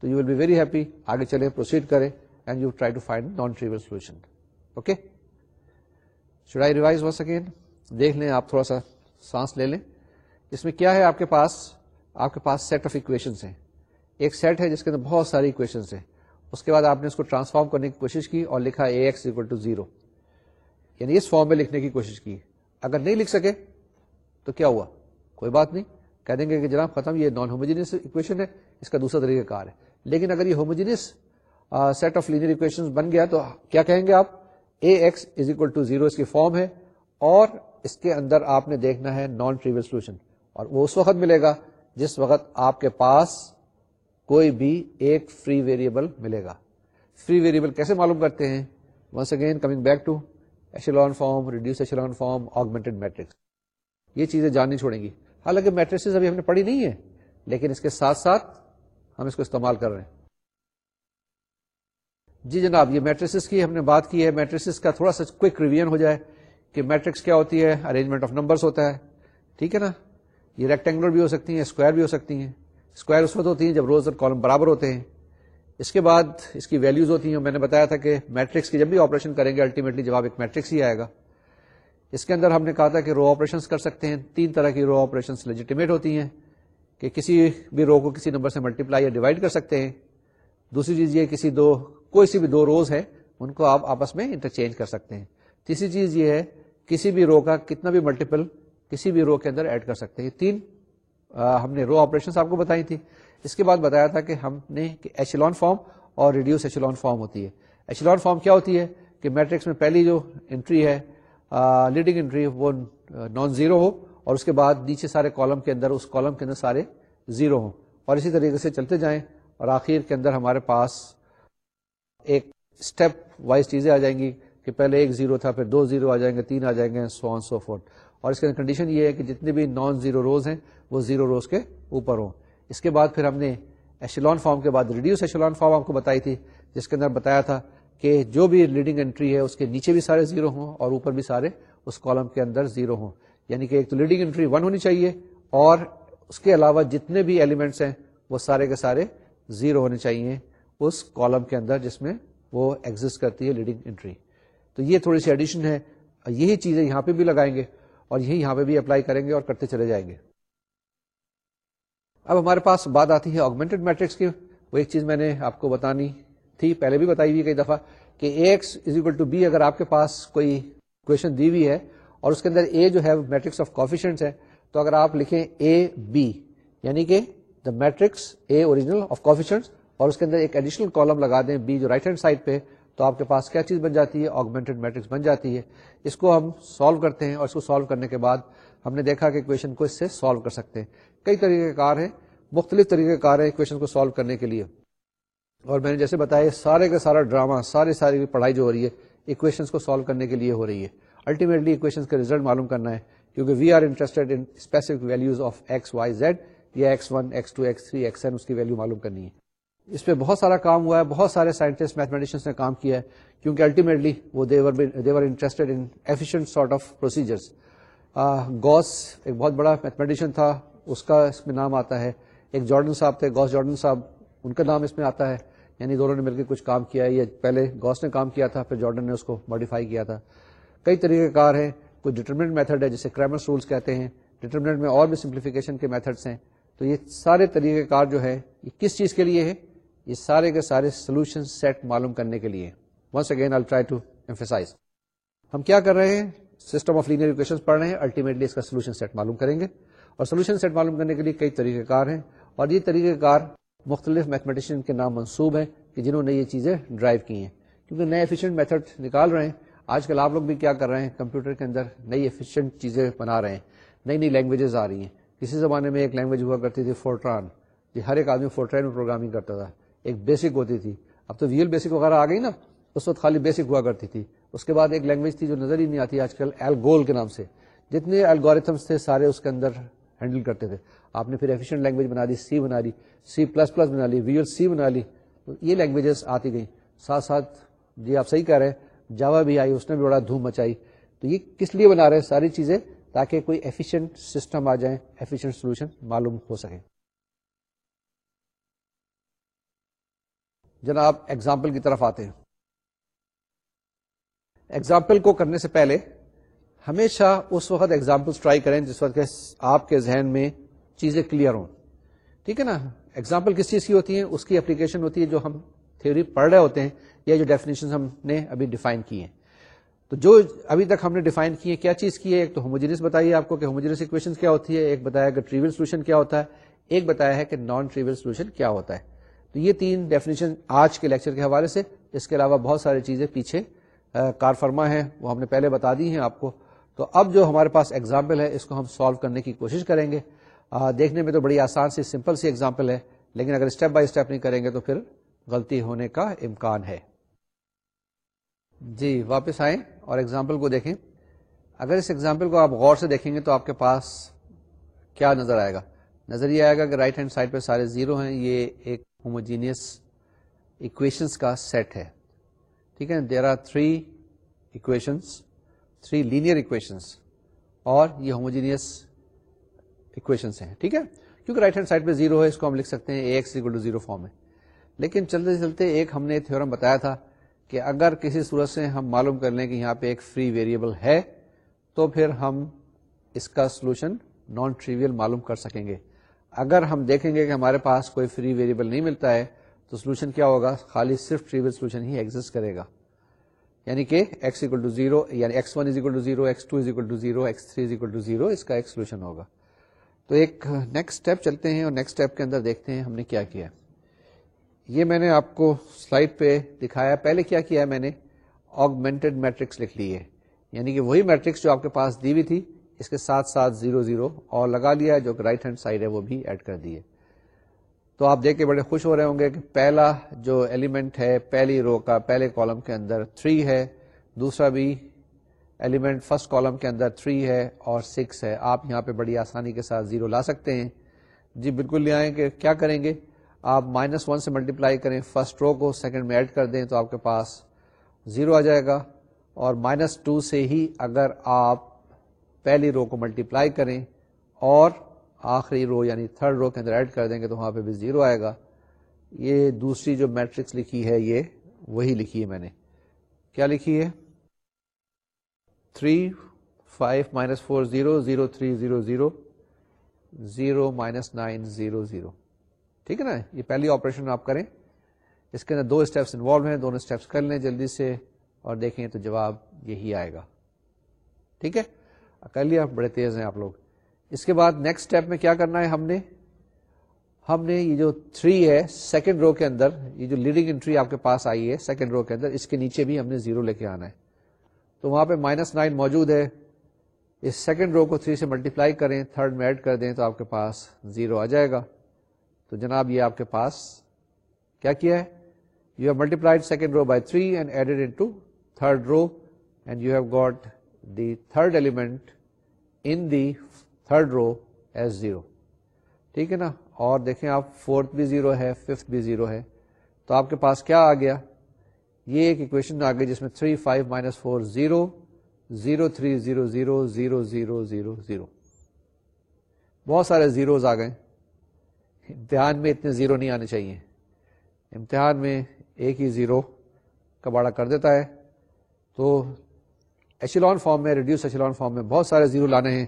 تو you will be very happy آگے چلیں پروسیڈ کریں and you try to find non trivial solution okay should I revise ہو سکیں دیکھ لیں آپ تھوڑا سا سانس لے لیں اس میں کیا ہے آپ کے پاس آپ کے پاس سیٹ آف اکویشن ہیں ایک سیٹ ہے جس کے اندر بہت ساری اکویشن ہیں اس کے بعد آپ نے اس کو ٹرانسفارم کرنے کی کوشش کی اور لکھا A x equal to zero یعنی اس فارم میں لکھنے کی کوشش کی اگر نہیں لکھ سکے تو کیا ہوا کوئی بات نہیں کہہ دیں گے کہ جناب ختم یہ نان ہوموجینس اکویشن ہے اس کا دوسرا طریقہ کار ہے لیکن اگر یہ homogeneous set of linear equation بن گیا تو کیا کہیں گے آپ A x is equal to zero اس کی فارم ہے اور اس کے اندر آپ نے دیکھنا ہے نان ٹریول سولوشن اور وہ اس وقت ملے گا جس وقت آپ کے پاس کوئی بھی ایک فری ویریبل ملے گا فری ویریبل کیسے معلوم کرتے ہیں once again coming back to echelon form reduced echelon form augment matrix یہ چیزیں جاننی چھوڑیں گی حالانکہ میٹرسز ابھی ہم نے پڑھی نہیں ہے لیکن اس کے ساتھ ساتھ ہم اس کو استعمال کر رہے ہیں جی جناب یہ میٹرسز کی ہم نے بات کی ہے میٹرسز کا تھوڑا سا کوک ریویژن ہو جائے کہ میٹرکس کیا ہوتی ہے ارینجمنٹ آف نمبرس ہوتا ہے ٹھیک ہے نا یہ ریکٹینگولر بھی ہو سکتی ہیں اسکوائر بھی ہو سکتی ہیں اسکوائر اس وقت ہوتی ہیں جب روز اور کالم برابر ہوتے ہیں اس کے بعد اس کی ویلیوز ہوتی ہیں میں نے بتایا تھا کہ میٹرکس کی جب بھی آپریشن کریں گے الٹیمیٹلی جب ایک میٹرکس ہی آئے گا اس کے اندر ہم نے کہا تھا کہ رو آپریشن کر سکتے ہیں تین طرح کی رو لیجیٹیمیٹ ہوتی ہیں کہ کسی بھی رو کو کسی نمبر سے ملٹیپلائی یا ڈیوائڈ کر سکتے ہیں دوسری چیز یہ کسی دو کوئی سی بھی دو روز ہیں ان کو آپ آپس میں انٹرچینج کر سکتے ہیں تیسری چیز یہ ہے کسی بھی رو کا کتنا بھی ملٹیپل کسی بھی رو کے اندر ایڈ کر سکتے ہیں تین ہم نے رو آپریشن آپ کو بتائی تھی اس کے بعد بتایا تھا کہ ہم نے ریڈیوس ایچلون فارم ہوتی ہے ایچلون فارم کیا ہوتی ہے کہ میٹرکس میں پہلی جو انٹری ہے لیڈنگ انٹری وہ نان زیرو ہو اور اس کے بعد نیچے سارے کالم کے اندر اس کالم کے اندر سارے زیرو ہوں اور اسی طریقے سے چلتے جائیں اور آخر کے اندر ہمارے پاس ایک اسٹیپ وائز چیزیں آ جائیں گی کہ پہلے ایک زیرو تھا پھر دو زیرو آ جائیں گے تین آ جائیں گے سو آن سو فون اور اس کے اندر کنڈیشن یہ ہے کہ جتنے بھی نان زیرو روز ہیں وہ زیرو روز کے اوپر ہوں اس کے بعد پھر ہم نے ایشیلان فارم کے بعد ریڈیوس ایشلان فارم آپ کو بتائی تھی جس کے اندر بتایا تھا کہ جو بھی لیڈنگ انٹری ہے اس کے نیچے بھی سارے زیرو ہوں اور اوپر بھی سارے اس کالم کے اندر زیرو ہوں یعنی کہ ایک تو لیڈنگ انٹری ون ہونی چاہیے اور اس کے علاوہ جتنے بھی ایلیمنٹس ہیں وہ سارے کے سارے زیرو ہونے چاہیے اس کالم کے اندر جس میں وہ ایگزٹ کرتی ہے لیڈنگ انٹری تو یہ تھوڑی سی ایڈیشن ہے یہی چیزیں یہاں پہ بھی لگائیں گے اور یہی یہاں پہ بھی اپلائی کریں گے اور کرتے چلے جائیں گے اب ہمارے پاس بات آتی ہے آگمنٹڈ میٹرکس کی وہ ایک چیز میں نے آپ کو بتانی تھی پہلے بھی بتائی ہوئی کئی دفعہ کہ x is equal to b اگر آپ کے پاس کوئی کویشن دی ہوئی ہے اور اس کے اندر اے جو ہے میٹرکس آف کوفیشنٹ ہے تو اگر آپ لکھیں اے بی یعنی کہ the matrix A original of coefficient اور اس کے اندر ایک ایڈیشنل کالم لگا دیں بی جو رائٹ ہینڈ سائڈ پہ تو آپ کے پاس کیا چیز بن جاتی ہے آگمنٹڈ میٹرکس بن جاتی ہے اس کو ہم سالو کرتے ہیں اور اس کو سالو کرنے کے بعد ہم نے دیکھا کہ اکویشن کو اس سے سالو کر سکتے ہیں کئی طریقے کار ہیں مختلف طریقے کار ہیں کو سالو کرنے کے لیے اور میں نے جیسے بتایا سارے کا سارا ڈراما سارے ساری پڑھائی جو ہو رہی ہے ایکویشنس کو سالو کرنے کے لیے ہو رہی ہے الٹیمیٹلی کا رزلٹ معلوم کرنا ہے کیونکہ we are interested specific values of x y z یا x one x two x three x n اس کی ویلو معلوم کرنی ہے اس پہ بہت سارا کام ہوا ہے بہت سارے سائنٹسٹ میتھمیٹیشنس نے کام کیا ہے کیونکہ الٹیمیٹلی وہ interested in efficient sort of procedures goes ایک بہت بڑا میتھمیٹیشین تھا اس کا اس میں نام آتا ہے ایک جارڈن صاحب تھے گوس جارڈن صاحب ان کا نام اس میں آتا ہے یعنی دونوں نے مل کے کچھ کام کیا ہے یہ پہلے گوس نے کام کیا تھا پھر جارڈن نے اس کو ماڈیفائی کیا تھا کئی طریقے کار ہیں کچھ ڈٹرمنٹ میتھڈ ہے جسے کریمرس رولس کہتے ہیں ڈٹرمنٹ میں اور بھی سمپلیفیکیشن کے میتھڈس ہیں تو یہ سارے طریقے کار جو ہے یہ کس چیز کے لیے ہے یہ سارے کے سارے سولوشن سیٹ معلوم کرنے کے لیے once again I try to emphasise ہم کیا کر رہے ہیں سسٹم آف لینئر لینا پڑھ رہے ہیں الٹیمیٹلی اس کا سولوشن سیٹ معلوم کریں گے اور سولوشن سیٹ معلوم کرنے کے لیے کئی طریقہ کار ہیں اور یہ طریقہ کار مختلف میتھمیٹیشین کے نام منسوب ہیں کہ جنہوں نے یہ چیزیں ڈرائیو کی ہیں کیونکہ نئے ایفیشینٹ میتھڈ نکال رہے ہیں آج کل آپ لوگ بھی کیا کر رہے ہیں کمپیوٹر کے اندر نئی ایفیشینٹ چیزیں بنا رہے ہیں نئی نئی لینگویجز آ رہی ہیں کسی زمانے میں ایک لینگویج ہوا کرتی تھی فورٹران یہ ہر ایک آدمی فورٹران میں پروگرامنگ کرتا تھا ایک بیسک ہوتی تھی اب تو ویل بیسک وغیرہ آ گئی نا اس وقت خالی بیسک ہوا کرتی تھی اس کے بعد ایک لینگویج تھی جو نظر ہی نہیں آتی آج کل ایلگول کے نام سے جتنے الگوریتھمس تھے سارے اس کے اندر ہینڈل کرتے تھے آپ نے پھر ایفیشینٹ لینگویج بنا دی سی بنا لی سی پلس پلس بنا لی وی ایل سی بنا لی تو یہ لینگویجز آتی گئیں ساتھ ساتھ جی آپ صحیح کہہ رہے ہیں جاوا بھی آئی اس نے بھی بڑا دھوم مچائی تو یہ کس لیے بنا رہے ہیں ساری چیزیں تاکہ کوئی ایفیشینٹ سسٹم آ جائیں ایفیشینٹ سولوشن معلوم ہو سکیں جناب ایگزامپل کی طرف آتے ہیں ایگزامپل کو کرنے سے پہلے ہمیشہ اس وقت ایگزامپل ٹرائی کریں جس وقت آپ کے ذہن میں چیزیں کلیئر ہوں ٹھیک ہے نا ایگزامپل کس چیز کی ہوتی ہے اس کی اپلیکیشن ہوتی ہے جو ہم تھیوری پڑھ رہے ہوتے ہیں یا جو ڈیفینیشن ہم نے ابھی ڈیفائن کی ہیں تو جو ابھی تک ہم نے ڈیفائن کی ہے کیا چیز کی ہے ایک تو ہوموجینس بتائیے آپ کو کہ ہوموجینس اکویشن کیا ہوتی ہے ایک بتایا کہ ٹریول سولوشن کیا ہوتا ہے ایک بتایا ہے کہ نان ٹریول سولوشن کیا ہوتا ہے تو یہ تین ڈیفینیشن آج کے لیکچر کے حوالے سے اس کے علاوہ بہت ساری چیزیں پیچھے کار فرما ہے وہ ہم نے پہلے بتا دی ہیں آپ کو تو اب جو ہمارے پاس ایگزامپل ہے اس کو ہم سالو کرنے کی کوشش کریں گے دیکھنے میں تو بڑی آسان سی سمپل سی ایگزامپل ہے لیکن اگر اسٹیپ بائی اسٹیپ نہیں کریں گے تو پھر غلطی ہونے کا امکان ہے جی واپس آئیں اور ایگزامپل کو دیکھیں اگر اس ایگزامپل کو آپ غور سے دیکھیں گے تو آپ کے پاس کیا نظر آئے گا نظر یہ آئے گا کہ رائٹ ہینڈ سائڈ پہ سارے زیرو ہیں یہ ایک ہوموجینئس اکویشنس کا سیٹ ہے ٹھیک ہے there are three equations three linear equations اور یہ ہوموجینئس اکویشنس ہیں ٹھیک ہے کیونکہ رائٹ ہینڈ سائڈ پہ زیرو ہے اس کو ہم لکھ سکتے ہیں A x to zero form میں لیکن چلتے چلتے ایک ہم نے تھورم بتایا تھا کہ اگر کسی صورت سے ہم معلوم کر لیں کہ یہاں پہ ایک فری ویریبل ہے تو پھر ہم اس کا سولوشن نان ٹریویل معلوم کر سکیں گے اگر ہم دیکھیں گے کہ ہمارے پاس کوئی فری ویریبل نہیں ملتا ہے تو سولوشن کیا ہوگا خالی صرف سولوشن ہی ایگزٹ کرے گا یعنی کہ x اکول ایکس از یعنی to zero x two to is equal zero x three is equal to zero اس کا ایک سولوشن ہوگا تو ایک نیکسٹ اسٹیپ چلتے ہیں اور نیکسٹ اسٹیپ کے اندر دیکھتے ہیں ہم نے کیا کیا یہ میں نے آپ کو سلائڈ پہ دکھایا پہلے کیا کیا ہے میں نے آگمنٹڈ میٹرکس لکھ لی ہے یعنی کہ وہی میٹرکس جو آپ کے پاس دی ہوئی تھی اس کے ساتھ ساتھ زیرو زیرو اور لگا لیا جو کہ رائٹ ہینڈ سائڈ ہے وہ بھی ایڈ کر دیے تو آپ دیکھ کے بڑے خوش ہو رہے ہوں گے کہ پہلا جو ایلیمنٹ ہے پہلی رو کا پہلے کالم کے اندر 3 ہے دوسرا بھی ایلیمنٹ فرسٹ کالم کے اندر 3 ہے اور 6 ہے آپ یہاں پہ بڑی آسانی کے ساتھ زیرو لا سکتے ہیں جی بالکل لے آئیں کہ کیا کریں گے آپ مائنس ون سے ملٹیپلائی کریں فرسٹ رو کو سیکنڈ میں ایڈ کر دیں تو آپ کے پاس زیرو آ جائے گا اور مائنس ٹو سے ہی اگر آپ پہلی رو کو ملٹی کریں اور آخری رو یعنی تھرڈ رو کے اندر ایڈ کر دیں گے تو وہاں پہ بھی زیرو آئے گا یہ دوسری جو میٹرکس لکھی ہے یہ وہی لکھی ہے میں نے کیا لکھی ہے three five minus four zero zero three zero zero zero minus nine zero zero ٹھیک ہے نا یہ پہلی آپریشن آپ کریں اس کے اندر دو اسٹیپس انوالو ہیں دونوں اسٹیپس کر لیں جلدی سے اور دیکھیں تو جواب یہی آئے گا ٹھیک ہے کر لیا بڑے تیز ہیں آپ لوگ اس کے بعد نیکسٹ اسٹیپ میں کیا کرنا ہے ہم نے ہم نے یہ جو تھری ہے سیکنڈ رو کے اندر یہ جو لیڈنگ انٹری آپ کے پاس آئی ہے سیکنڈ رو کے اندر اس کے نیچے بھی ہم نے زیرو لے کے آنا ہے تو وہاں پہ مائنس نائن موجود ہے اس سیکنڈ رو کو تھری سے ملٹیپلائی کریں تھرڈ میں ایڈ کر دیں تو آپ کے پاس زیرو آ جائے گا تو جناب یہ آپ کے پاس کیا کیا ہے you have multiplied second row by three and added to third row and you have got the third element in the third row as zero ٹھیک ہے نا اور دیکھیں آپ فورتھ بھی زیرو ہے ففتھ بھی زیرو ہے تو آپ کے پاس کیا آ گیا یہ ایک اکویشن آ گئی جس میں three five minus four zero zero three zero zero zero zero zero zero بہت سارے زیروز آ گئے امتحان میں اتنے زیرو نہیں آنے چاہیے امتحان میں ایک ہی زیرو کباڑا کر دیتا ہے تو ایچلون فارم میں ریڈیوس ایچلون فارم میں بہت سارے زیرو لانے ہیں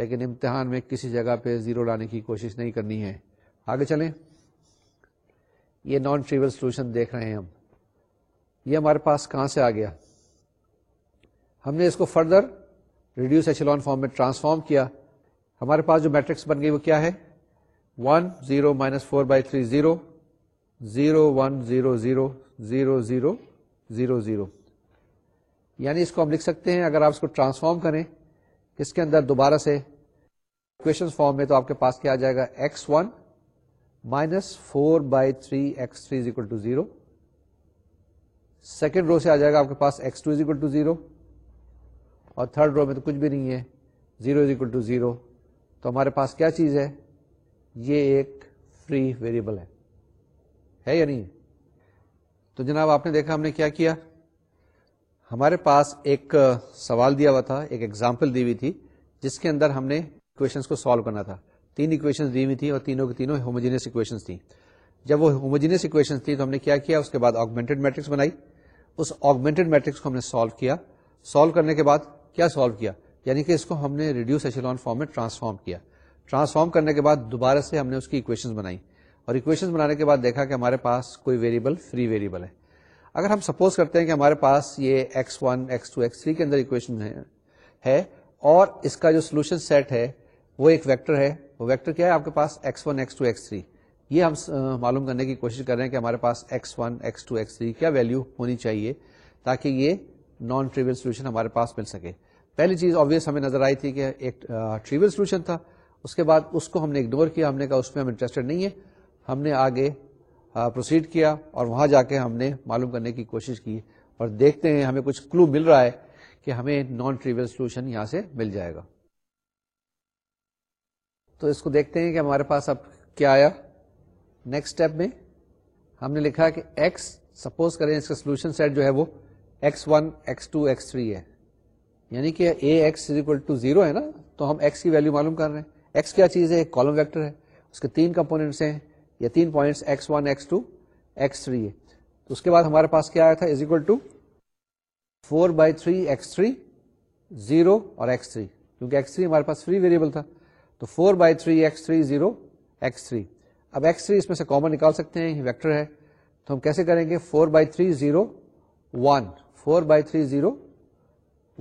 لیکن امتحان میں کسی جگہ پہ زیرو لانے کی کوشش نہیں کرنی ہے آگے چلیں یہ نان ٹریول سولوشن دیکھ رہے ہیں ہم یہ ہمارے پاس کہاں سے آ گیا ہم نے اس کو فردر ریڈیوس ایچلون فارم میں ٹرانسفارم کیا ہمارے پاس جو میٹرکس بن گئی وہ کیا ہے one zero minus four by three zero zero one zero zero zero zero zero zero یعنی اس کو ہم لکھ سکتے ہیں اگر آپ اس کو ٹرانسفارم کریں اس کے اندر دوبارہ سے فارم میں تو آپ کے پاس کیا آ جائے گا x one minus four by three x three is equal to zero second row سے آ جائے گا آپ کے پاس x two is equal to zero اور تھرڈ رو میں تو کچھ بھی نہیں ہے zero is equal to zero تو ہمارے پاس کیا چیز ہے یہ ایک فری ویریبل ہے یا نہیں تو جناب آپ نے دیکھا ہم نے کیا کیا ہمارے پاس ایک سوال دیا ہوا تھا ایک ایگزامپل دی ہوئی تھی جس کے اندر ہم نے اکویشنس کو سالو کرنا تھا تین اکویشنز دی ہوئی تھی اور تینوں کے تینوں ہوموجینس اکویشنس تھیں جب وہ ہوموجینس اکویشنس تھی تو ہم نے کیا کیا اس کے بعد آگمنٹڈ میٹرکس بنائی اس آگمنٹڈ میٹرکس کو ہم نے سالو کیا سالو کرنے کے بعد کیا سالو کیا یعنی کہ اس کو ہم نے ریڈیوس ایشلون فارم میں ٹرانسفارم کیا ٹرانسفارم کرنے کے بعد دوبارہ سے ہم نے اس کی اکویشنز بنائی اور اکویشن بنانے کے بعد دیکھا کہ ہمارے پاس کوئی ویریبل فری ویریبل ہے اگر ہم سپوز کرتے ہیں کہ ہمارے پاس یہ x one x two x three کے اندر اکویشن ہے اور اس کا جو سولوشن سیٹ ہے وہ ایک ویکٹر ہے وہ ویکٹر کیا ہے آپ کے پاس x one x two x three یہ ہم معلوم کرنے کی کوشش کر رہے ہیں کہ ہمارے پاس x one x two x three کیا ویلو ہونی چاہیے تاکہ یہ نان ٹریول سولوشن ہمارے پاس مل سکے پہلی چیز آبیس ہمیں نظر آئی تھی کہ ایک ٹریول سولوشن تھا اس کے بعد اس کو ہم نے اگنور کیا ہم نے کہا اس میں ہم انٹرسٹڈ نہیں ہے ہم نے آگے پروسیڈ کیا اور وہاں جا کے ہم نے معلوم کرنے کی کوشش کی اور دیکھتے ہیں ہمیں کچھ کلو مل رہا ہے کہ ہمیں نان ٹریول سولوشن یہاں سے مل جائے گا تو اس کو دیکھتے ہیں کہ ہمارے پاس اب کیا آیا نیکسٹ اسٹیپ میں ہم نے لکھا کہ ایکس سپوز کریں اس کا سولوشن سیٹ جو ہے وہ x one x two x three ہے یعنی کہ A x equal to zero ہے نا تو ہم ایکس کی ویلو معلوم کر رہے ہیں ایکس کیا چیز ہے ایک کالم ویکٹر ہے اس کے تین کمپوننٹس ہیں یہ تین آیا x one x two x three اس کے بعد ہمارے پاس کیا تو four by three x three zero x three اب ایکس تھری اس میں سے کامن نکال سکتے ہیں ویکٹر ہے تو ہم کیسے کریں گے four by three zero one four by three zero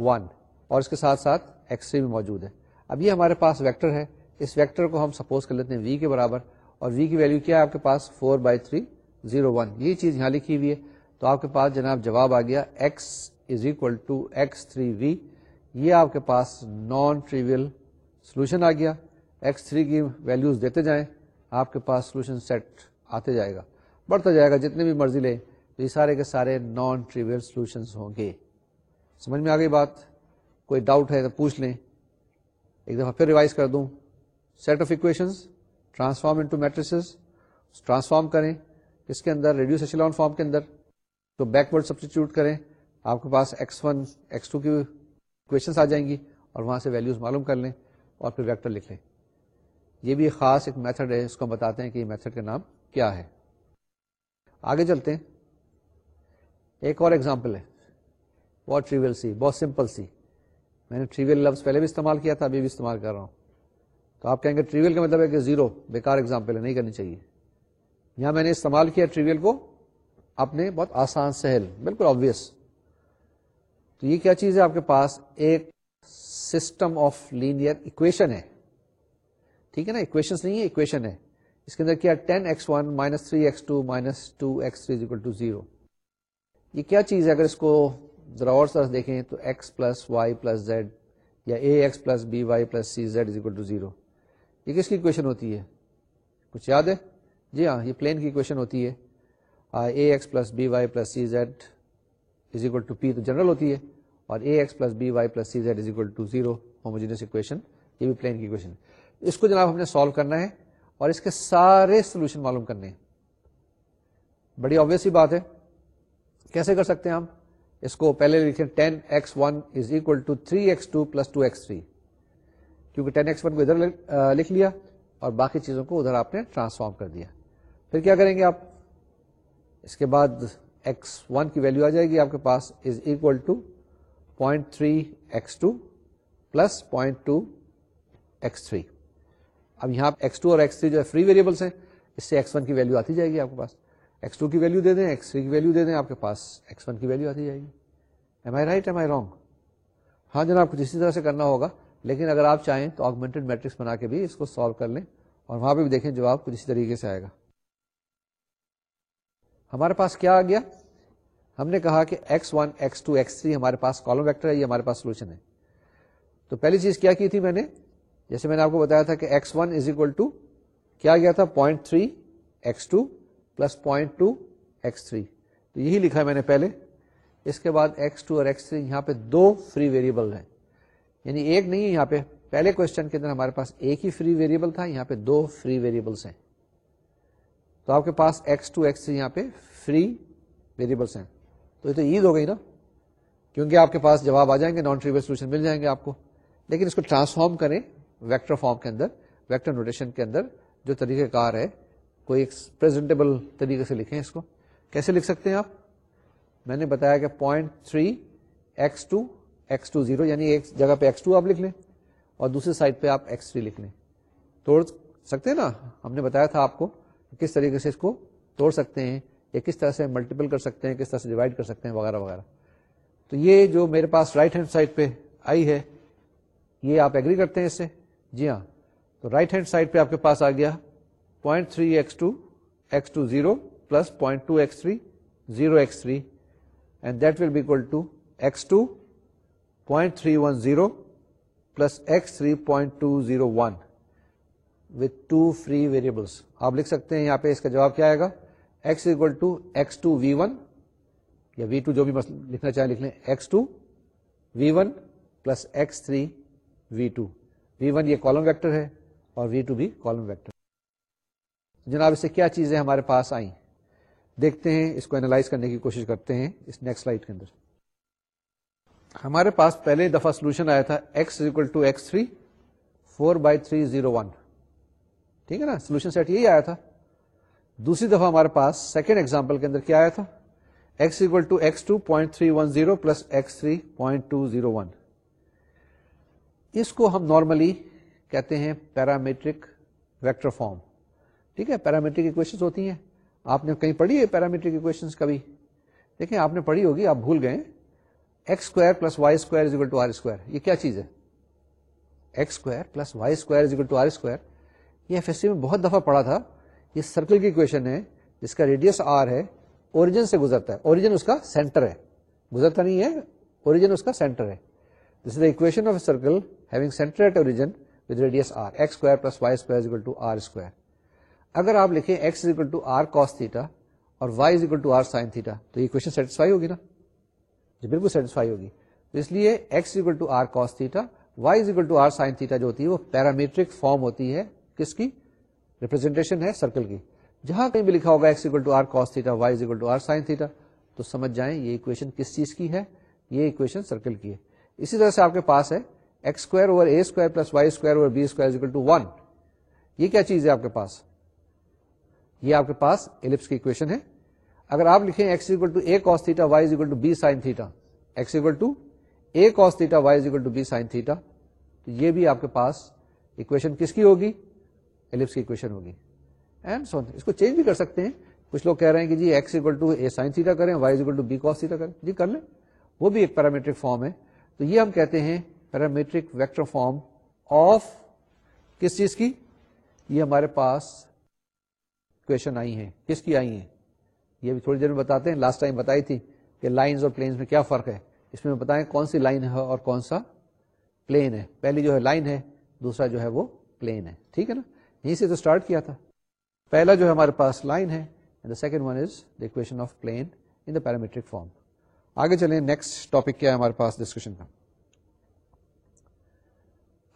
one اور اس کے ساتھ ساتھ ایکس تھری بھی موجود ہے اب یہ ہمارے پاس ویکٹر ہے اس ویکٹر کو ہم سپوز کر لیتے ہیں وی کے برابر اور وی کی ویلو کیا ہے آپ کے پاس four by three zero one یہ چیز یہاں لکھی ہوئی ہے تو آپ کے پاس جناب جواب آ گیا x is equal to x three v یہ آپ کے پاس نان ٹریویل سولوشن آ گیا ایکس تھری کی ویلوز دیتے جائیں آپ کے پاس سولوشن سیٹ آتے جائے گا بڑھتا جائے گا جتنے بھی مرضی لیں تو یہ سارے کے سارے نان ٹریویل سولوشن ہوں گے سمجھ میں آ گئی بات کوئی ڈاؤٹ ہے تو پوچھ لیں ایک دفعہ پھر ریوائز کر دوں set of equations transform into matrices transform کریں اس کے اندر ریڈیوسلون فارم کے اندر تو بیکورڈ سبسٹیچیوٹ کریں آپ کے پاس ایکس ون ایکس ٹو کیشن آ جائیں گی اور وہاں سے ویلوز معلوم کر لیں اور پھر ویکٹر لکھ لیں یہ بھی خاص ایک میتھڈ ہے اس کو بتاتے ہیں کہ یہ میتھڈ کا نام کیا ہے آگے چلتے ہیں ایک اور ایگزامپل ہے بہت ٹریول سی بہت سمپل سی میں نے ٹریول لفظ پہلے بھی استعمال کیا تھا ابھی بھی استعمال کر رہا ہوں تو آپ کہیں گے ٹریول کا مطلب ہے کہ زیرو بیکار اگزامپل ہے نہیں کرنی چاہیے یہاں میں نے استعمال کیا ٹریول کو اپنے بہت آسان سہل بالکل تو یہ کیا چیز ہے آپ کے پاس ایک سسٹم آف لینئر اکویشن ہے ٹھیک ہے نا اکویشن نہیں ہے اکویشن ہے اس کے اندر کیا ten x one minus three x two minus two two x three zero یہ کیا چیز ہے اگر اس کو ذرا اور طرح دیکھیں تو x plus y plus z یا a x plus b y plus c z equal to zero یہ کس کی کویشن ہوتی ہے کچھ یاد ہے جی ہاں یہ پلین کی کویشن ہوتی ہے a x plus plus b y c z is equal to p تو جنرل ہوتی ہے اور a x plus b y plus c z is equal to zero homogeneous equation یہ بھی پلین کی کویشن اس کو جناب ہم نے سالو کرنا ہے اور اس کے سارے سولوشن معلوم کرنے ہیں بڑی آبیس بات ہے کیسے کر سکتے ہیں ہم اس کو پہلے لکھیں ten x one is equal to three x two plus two x three کیونکہ ٹین ایکس ون کو ادھر لکھ لیا اور باقی چیزوں کو ادھر آپ نے ٹرانسفارم کر دیا پھر کیا کریں گے آپ اس کے بعد ایکس ون کی ویلو آ جائے گی آپ کے پاس is equal to point three x two plus point two x three اب یہاں تھری جو ہے فری ویریبلس ہیں اس سے ایکس ون کی ویلو آتی جائے گی آپ کے پاس ایکس ٹو کی ویلو دے دیں ایکس تھری کی ویلو دے دیں آپ کے پاس ایکس ون کی ویلو آتی جائے گی am I right am I wrong ہاں جناب کچھ اسی طرح سے کرنا ہوگا لیکن اگر آپ چاہیں تو آگمنٹڈ میٹرکس بنا کے بھی اس کو سالو کر لیں اور وہاں پہ بھی دیکھیں جواب کچھ اسی طریقے سے آئے گا ہمارے پاس کیا آ گیا ہم نے کہا کہ x one x two x three ہمارے پاس کالم ویکٹر ہے یہ ہمارے پاس سولوشن ہے تو پہلی چیز کیا کی تھی میں نے جیسے میں نے آپ کو بتایا تھا کہ x one is equal to کیا گیا تھا point three x two plus point two x three تو یہی لکھا ہے میں نے پہلے اس کے بعد ایکس ٹو اور ایکس تھری یہاں پہ دو فری ویریبل ہیں یعنی ایک نہیں ہے یہاں پہ پہلے کوشچن کے اندر ہمارے پاس ایک ہی فری ویریبل تھا یہاں پہ دو فری ویریبلس ہیں تو آپ کے پاس ایکس ٹو ایکس یہاں پہ فری ویریبلس ہیں تو یہ تو عید ہو گئی نا کیونکہ آپ کے پاس جواب آ جائیں گے نان ٹریبل سولوشن مل جائیں گے آپ کو لیکن اس کو ٹرانسفارم کریں ویکٹر فارم کے اندر ویکٹر نوٹیشن کے اندر جو طریقہ کار ہے کوئی ایک پرزنٹیبل طریقے سے لکھیں اس کو کیسے لکھ سکتے ہیں آپ میں نے بتایا کہ point three x two x two zero یعنی ایک جگہ پہ ایکس ٹو آپ لکھ لیں اور دوسری سائڈ پہ آپ ایکس تھری لکھ لیں توڑ سکتے ہیں نا ہم نے بتایا تھا آپ کو کس طریقے سے اس کو توڑ سکتے ہیں یا کس طرح سے ملٹیپل کر سکتے ہیں کس طرح سے ڈیوائڈ کر سکتے ہیں وغیرہ وغیرہ تو یہ جو میرے پاس رائٹ ہینڈ سائڈ پہ آئی ہے یہ آپ ایگری کرتے ہیں اس سے جی ہاں تو رائٹ ہینڈ سائڈ پہ آپ کے پاس آ گیا point three x two x two zero plus point two x three zero x three and that will be equal to x two point three one zero plus x three point two zero one with two free variables آپ لکھ سکتے ہیں یہاں پہ اس کا جواب کیا آئے گا x equal to x two v one یا وی ٹو جو بھی لکھنا چاہیں لکھ لیں x two v one plus x three v two v one یہ کالم ویکٹر ہے اور وی ٹو بھی کالم ویکٹر جناب اس سے کیا چیزیں ہمارے پاس آئیں دیکھتے ہیں اس کو اینالائز کرنے کی کوشش کرتے ہیں اس نیکسٹ سلائڈ کے اندر ہمارے پاس پہلے دفعہ سولوشن آیا تھا x equal to x three four by three zero one ٹھیک ہے نا سولوشن سیٹ یہی آیا تھا دوسری دفعہ ہمارے پاس سیکنڈ ایگزامپل کے اندر کیا آیا تھا x equal to x two point three one zero plus x three point two zero one اس کو ہم نارملی کہتے ہیں پیرامیٹرک ویکٹر فارم ٹھیک ہے پیرامیٹرک اکویشن ہوتی ہیں آپ نے کہیں پڑھی ہے پیرامیٹرک اکویشن کبھی دیکھیں آپ نے پڑھی ہوگی آپ بھول گئے x square plus y square is equal to r square یہ کیا چیز ہے x square plus y square is equal to r square یہ ایف ایس سی میں بہت دفعہ پڑھا تھا یہ سرکل کی کویشن ہے جس کا ریڈیس آر ہے اوریجن سے گزرتا ہے اوریجن اس کا سینٹر ہے گزرتا نہیں ہے اوریجن اس کا سینٹر ہے this is the equation of a circle having centre at origin with radius r x square plus y square is equal to r square اگر آپ لکھیں x is equal to r cos theta اور y is equal to r sine theta تو یہ question satisfy ہوگی نا جو بالکل سیٹسفائی ہوگی تو اس لیے x equal to r cos theta y is equal to r sine theta جو ہوتی ہے وہ پیرامیٹرک فارم ہوتی ہے کس کی ریپرزینٹیشن ہے سرکل کی جہاں کہیں بھی لکھا ہوگا x equal to r cos theta y is equal to r sine theta تو سمجھ جائیں یہ اکویشن کس چیز کی ہے یہ اکویشن سرکل کی ہے اسی طرح سے آپ کے پاس ہے x square over a square plus y square over b square to one یہ کیا چیز ہے آپ کے پاس یہ آپ کے پاس ایلپس کی اکویشن ہے اگر آپ لکھیں x equal to a cos theta y equal to b sine theta x equal to a cos theta y equal to b sine theta تو یہ بھی آپ کے پاس اکویشن کس کی ہوگی ایلپس کی اکویشن ہوگی اینڈ سو اس کو چینج بھی کر سکتے ہیں کچھ لوگ کہہ رہے ہیں کہ جی x equal to a sine theta کریں y equal to b cos theta کریں جی کر لیں وہ بھی ایک پیرامیٹرک فارم ہے تو یہ ہم کہتے ہیں پیرامیٹرک ویکٹر فارم آف کس چیز کی یہ ہمارے پاس اکویشن آئی ہے کس کی آئی ہیں یہ بھی تھوڑی دیر میں بتاتے ہیں لاسٹ ٹائم بتائی تھی کہ لائنز اور پلینز میں کیا فرق ہے اس میں بتائیں کون سی لائن ہے اور کون سا پلین ہے پہلی جو ہے لائن ہے دوسرا جو ہے وہ پلین ہے ٹھیک ہے نا یہیں سے تو اسٹارٹ کیا تھا پہلا جو ہے ہمارے پاس لائن ہے second one is the equation of plane in the parametric form آگے چلیں نیکسٹ ٹاپک کیا ہے ہمارے پاس ڈسکشن کا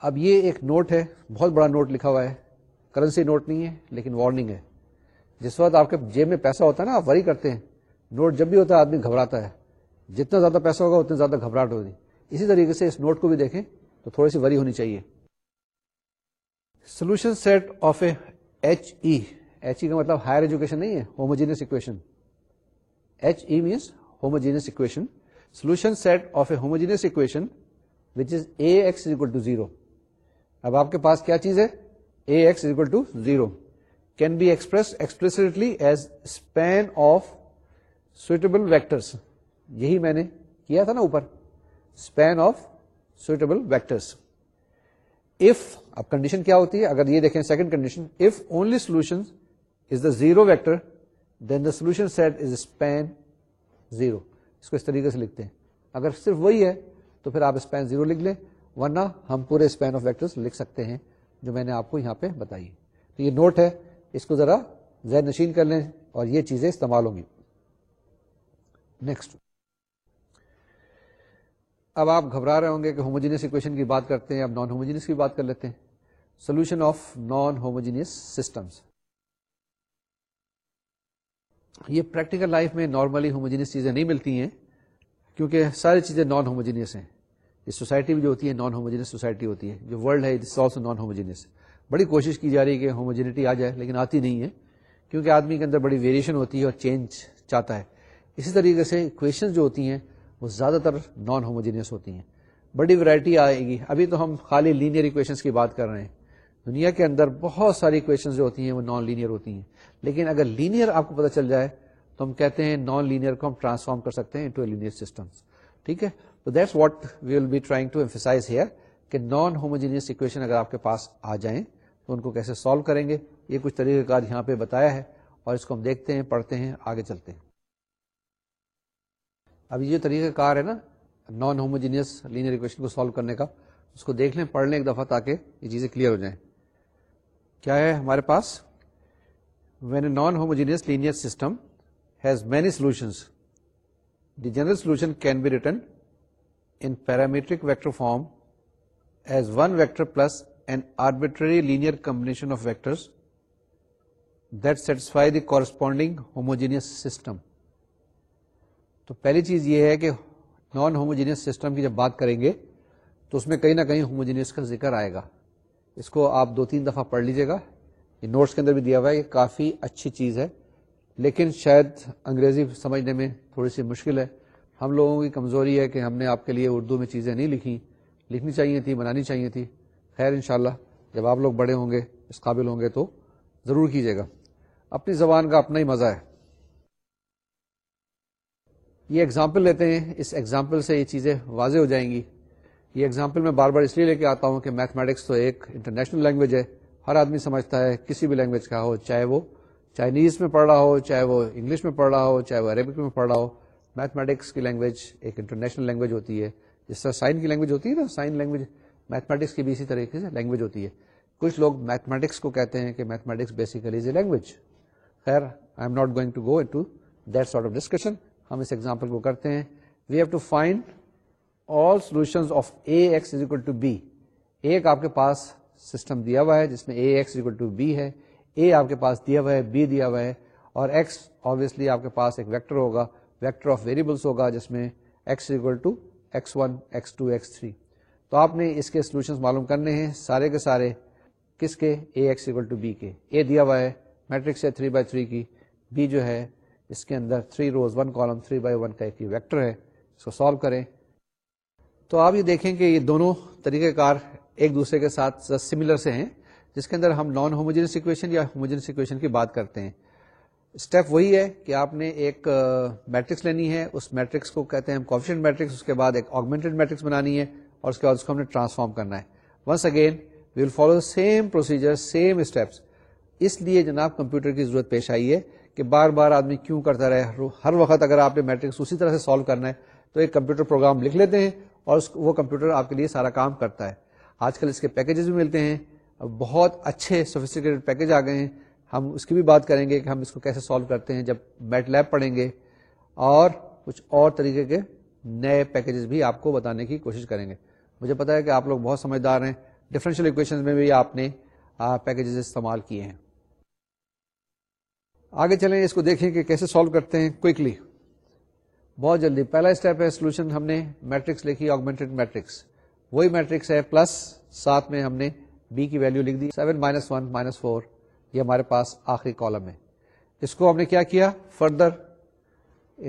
اب یہ ایک نوٹ ہے بہت بڑا نوٹ لکھا ہوا ہے کرنسی نوٹ نہیں ہے لیکن وارننگ ہے جس وقت آپ کے جیب میں پیسہ ہوتا ہے نا آپ وری کرتے ہیں نوٹ جب بھی ہوتا ہے آدمی گھبراتا ہے جتنا زیادہ پیسہ ہوگا اتنا زیادہ گھبراہٹ ہوگی اسی طریقے سے اس نوٹ کو بھی دیکھیں تو تھوڑی سی وری ہونی چاہیے solution set of a H E H E کا مطلب ہائر ایجوکیشن نہیں ہے homogeneous equation H E means homogeneous equation solution set of a homogeneous equation which is A x equal to zero اب آپ کے پاس کیا چیز ہے A x equal to zero ن be express expressed as span of suitable vectors یہی میں نے کیا تھا نا اوپر span of suitable vectors if اب کنڈیشن کیا ہوتی ہے اگر یہ دیکھیں second condition if only solution is the zero vector then the solution set is span zero اس کو اس طریقے سے لکھتے ہیں اگر صرف وہی ہے تو پھر آپ اسپین زیرو لکھ لیں ورنہ ہم پورے اسپین آف ویکٹر لکھ سکتے ہیں جو میں نے آپ کو یہاں پہ بتائی تو یہ نوٹ ہے اس کو ذرا غیر نشین کر لیں اور یہ چیزیں استعمال ہوں گی نیکسٹ اب آپ گھبرا رہے ہوں گے کہ ہوموجینس اکویشن کی بات کرتے ہیں اب نان ہوموجینس کی بات کر لیتے ہیں solution of non homogeneous systems یہ پریکٹیکل لائف میں نارملی ہوموجینس چیزیں نہیں ملتی ہیں کیونکہ ساری چیزیں نان ہوموجینس ہیں اس سوسائٹی بھی جو ہوتی ہے نان ہوموجینس سوسائٹی ہوتی ہے جو ورلڈ ہے اٹس آلسو نان ہوموجینس بڑی کوشش کی جا رہی ہے کہ ہوموجینٹی آ جائے لیکن آتی نہیں ہے کیونکہ آدمی کے اندر بڑی ویریشن ہوتی ہے اور چینج چاہتا ہے اسی طریقے سے اکویشنز جو ہوتی ہیں وہ زیادہ تر نان ہوموجینس ہوتی ہیں بڑی ویرائٹی آئے گی ابھی تو ہم خالی لینئر اکویشنس کی بات کر رہے ہیں دنیا کے اندر بہت ساری اکویشن جو ہوتی ہیں وہ نان لینئر ہوتی ہیں لیکن اگر لینئر آپ کو پتہ چل جائے تو ہم کہتے ہیں نان لینئر کو ہم ٹرانسفارم کر سکتے ہیں انٹو لینئر سسٹم ٹھیک ہے تو that's what we will be trying to emphasise here کہ نان ہوموجینس اکویشن اگر آپ کے پاس آ جائیں تو ان کو کیسے سالو کریں گے یہ کچھ طریقہ کار یہاں پہ بتایا ہے اور اس کو ہم دیکھتے ہیں پڑھتے ہیں آگے چلتے ہیں اب یہ طریقہ کار ہے نا نان ہوموجینس لینئر اکویشن کو سالو کرنے کا اس کو دیکھ لیں پڑھ لیں ایک دفعہ تاکہ یہ چیزیں کلیئر ہو جائیں کیا ہے ہمارے پاس when a non homogeneous linear system has many solution the general solution can be written in parametric vector form as one vector plus linear combination of vectors that satisfy the corresponding homogeneous system تو پہلی چیز یہ ہے کہ non homogeneous system کی جب بات کریں گے تو اس میں کہیں نہ کہیں ہوموجینس کا ذکر آئے گا اس کو آپ دو تین دفعہ پڑھ لیجیے گا یہ نوٹس کے اندر بھی دیا ہوا ہے یہ کافی اچھی چیز ہے لیکن شاید انگریزی سمجھنے میں تھوڑی سی مشکل ہے ہم لوگوں کی کمزوری ہے کہ ہم نے آپ کے لیے اردو میں چیزیں نہیں لکھی لکھنی چاہیے تھی بنانی چاہیے تھی خیر انشاءاللہ جب آپ لوگ بڑے ہوں گے اس قابل ہوں گے تو ضرور کیجیے گا اپنی زبان کا اپنا ہی مزہ ہے یہ اگزامپل لیتے ہیں اس ایگزامپل سے یہ چیزیں واضح ہو جائیں گی یہ ایگزامپل میں بار بار اس لیے لے کے آتا ہوں کہ میتھمیٹکس تو ایک انٹرنیشنل لینگویج ہے ہر آدمی سمجھتا ہے کسی بھی لینگویج کا ہو چاہے وہ چائنیز میں پڑھ رہا ہو چاہے وہ انگلش میں پڑھ رہا ہو چاہے وہ عربک میں پڑھ رہا ہو میتھمیٹکس کی لینگویج ایک انٹرنیشنل لینگویج ہوتی ہے جس طرح سائن کی لینگویج ہوتی ہے نا سائن لینگویج میتھمیٹکس کی بھی اسی طریقے سے لینگویج ہوتی ہے کچھ لوگ میتھمیٹکس کو کہتے ہیں کہ mathematics basically is a language خیر I am not going to go to that sort of discussion ہم اس ایگزامپل کو کرتے ہیں we have to find all solution of A x is equal to b ایک آپ کے پاس سسٹم دیا ہوا ہے جس میں A x equal to b ہے اے آپ کے پاس دیا ہوا ہے بی دیا ہوا ہے اور ایکس آبویسلی آپ کے پاس ایک ویکٹر ہوگا ویکٹر آف ویریبلس ہوگا جس میں x equal to x one x two x three تو آپ نے اس کے سولوشن معلوم کرنے ہیں سارے کے سارے کس کے A x equal to b کے اے دیا ہوا ہے میٹرکس ہے تھری بائی تھری کی بی جو ہے اس کے اندر three rows one column three by one کا ایک ویکٹر ہے اس کو سالو کریں تو آپ یہ دیکھیں کہ یہ دونوں طریقہ کار ایک دوسرے کے ساتھ سملر سے ہیں جس کے اندر ہم نان ہوموجینس اکویشن یا ہوموجینس اکویشن کی بات کرتے ہیں اسٹیپ وہی ہے کہ آپ نے ایک میٹرکس uh, لینی ہے اس میٹرکس کو کہتے ہیں ہم کوفیشن میٹرکس اس کے بعد ایک آگمنٹڈ میٹرکس بنانی ہے اور اس کے بعد اس کو ہم نے ٹرانسفارم کرنا ہے once again we will follow same procedure same steps اس لیے جناب کمپیوٹر کی ضرورت پیش آئی ہے کہ بار بار آدمی کیوں کرتا رہے ہر وقت اگر آپ نے میٹرکس اسی طرح سے سالو کرنا ہے تو ایک کمپیوٹر پروگرام لکھ لیتے ہیں اور اس وہ کمپیوٹر آپ کے لیے سارا کام کرتا ہے آج کل اس کے پیکیجز بھی ملتے ہیں بہت اچھے سوفیسٹیکیٹڈ پیکیج آ گئے ہیں ہم اس کی بھی بات کریں گے کہ ہم اس کو کیسے سالو کرتے ہیں جب میٹ لیب پڑھیں گے اور کچھ اور طریقے کے نئے پیکیجز بھی آپ کو بتانے کی کوشش کریں گے مجھے پتا ہے کہ آپ لوگ بہت سمجھدار ہیں ڈفرینشیل اکویشن میں بھی آپ نے پیکیجز استعمال کیے ہیں آگے چلیں اس کو دیکھیں کہ کیسے سالو کرتے ہیں کوکلی بہت جلدی پہلا اسٹیپ ہے سولوشن ہم نے میٹرکس لکھی آگمنٹڈ میٹرکس وہی میٹرکس ہے پلس ساتھ میں ہم نے بی کی ویلیو لکھ دی seven minus one minus four یہ ہمارے پاس آخری کالم ہے اس کو ہم نے کیا کیا further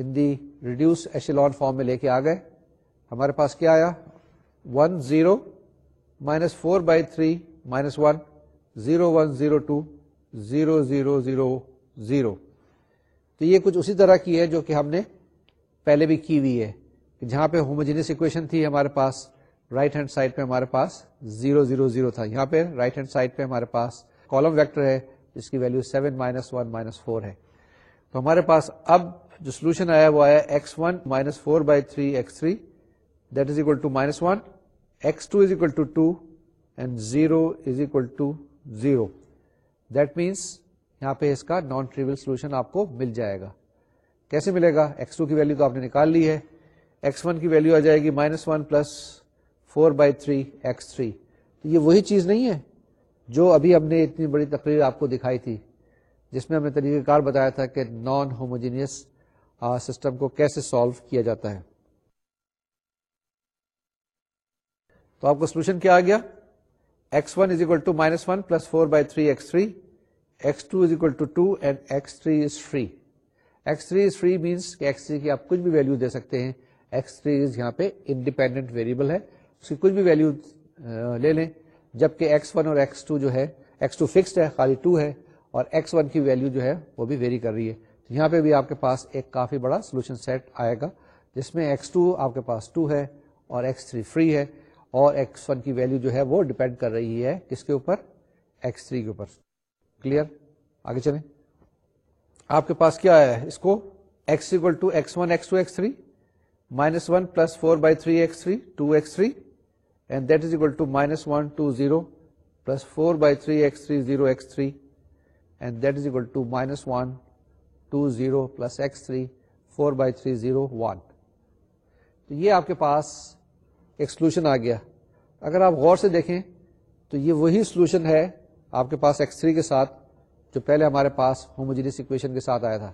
in the reduced echelon form میں لے کے آ گئے ہمارے پاس کیا آیا one zero minus four by three minus one zero one zero two zero zero zero zero تو یہ کچھ اسی طرح کی ہے جو کہ ہم نے پہلے بھی کی ہوئی ہے جہاں پہ ہوموجینس اکویشن تھی ہمارے پاس رائٹ ہینڈ سائڈ پہ ہمارے پاس زیرو زیرو زیرو تھا یہاں پہ رائٹ ہینڈ سائڈ پہ ہمارے پاس کالم ویکٹر ہے جس کی value seven minus one minus four ہے تو ہمارے پاس اب جو سولوشن آیا وہ آیا x one minus four by three x three that is equal to minus one x two is to to two and zero is to to zero that means یہاں پہ اس کا نان ٹریول سولوشن آپ کو مل جائے گا کیسے ملے گا ایکس ٹو کی ویلو تو آپ نے نکال لی ہے ایکس ون کی ویلو آ جائے گی minus one plus four by three x three تو یہ وہی چیز نہیں ہے جو ابھی ہم نے اتنی بڑی تقریر آپ کو دکھائی تھی جس میں ہم نے طریقہ کار بتایا تھا کہ نان ہوموجینئس سسٹم کو کیسے سالو کیا جاتا ہے تو آپ کو سولوشن کیا آ گیا x one is equal to minus one plus four by three x three x two is equal to two and x three is free x three is free means کہ ایکس تھری کی آپ کچھ بھی value دے سکتے ہیں x three از یہاں پہ انڈیپینڈنٹ ویریبل ہے اس کی کچھ بھی ویلو لے لیں جبکہ ایکس ون اور ایکس ٹو جو ہے ایکس ٹو فکسڈ ہے خالی ٹو ہے اور ایکس ون کی ویلو جو ہے وہ بھی ویری کر رہی ہے تو یہاں پہ بھی آپ کے پاس ایک کافی بڑا سولوشن سیٹ آئے گا جس میں ایکس ٹو آپ کے پاس ٹو ہے اور ایکس تھری فری ہے اور ایکس ون کی ویلیو جو ہے وہ ڈیپینڈ کر رہی ہے کس کے اوپر ایکس تھری کے اوپر کلیئر آگے چلیں آپ کے پاس کیا ہے اس کو x equal to x one x two x three minus one plus four by three x three two x three and that is equal to minus one two zero plus four by three x three zero x three and that is equal to minus one two zero plus x three four by three zero one تو یہ آپ کے پاس ایک solution آ گیا اگر آپ غور سے دیکھیں تو یہ وہی سلوشن ہے آپ کے پاس ایکس تھری کے ساتھ جو پہلے ہمارے پاس ہوموجینس اکویشن کے ساتھ آیا تھا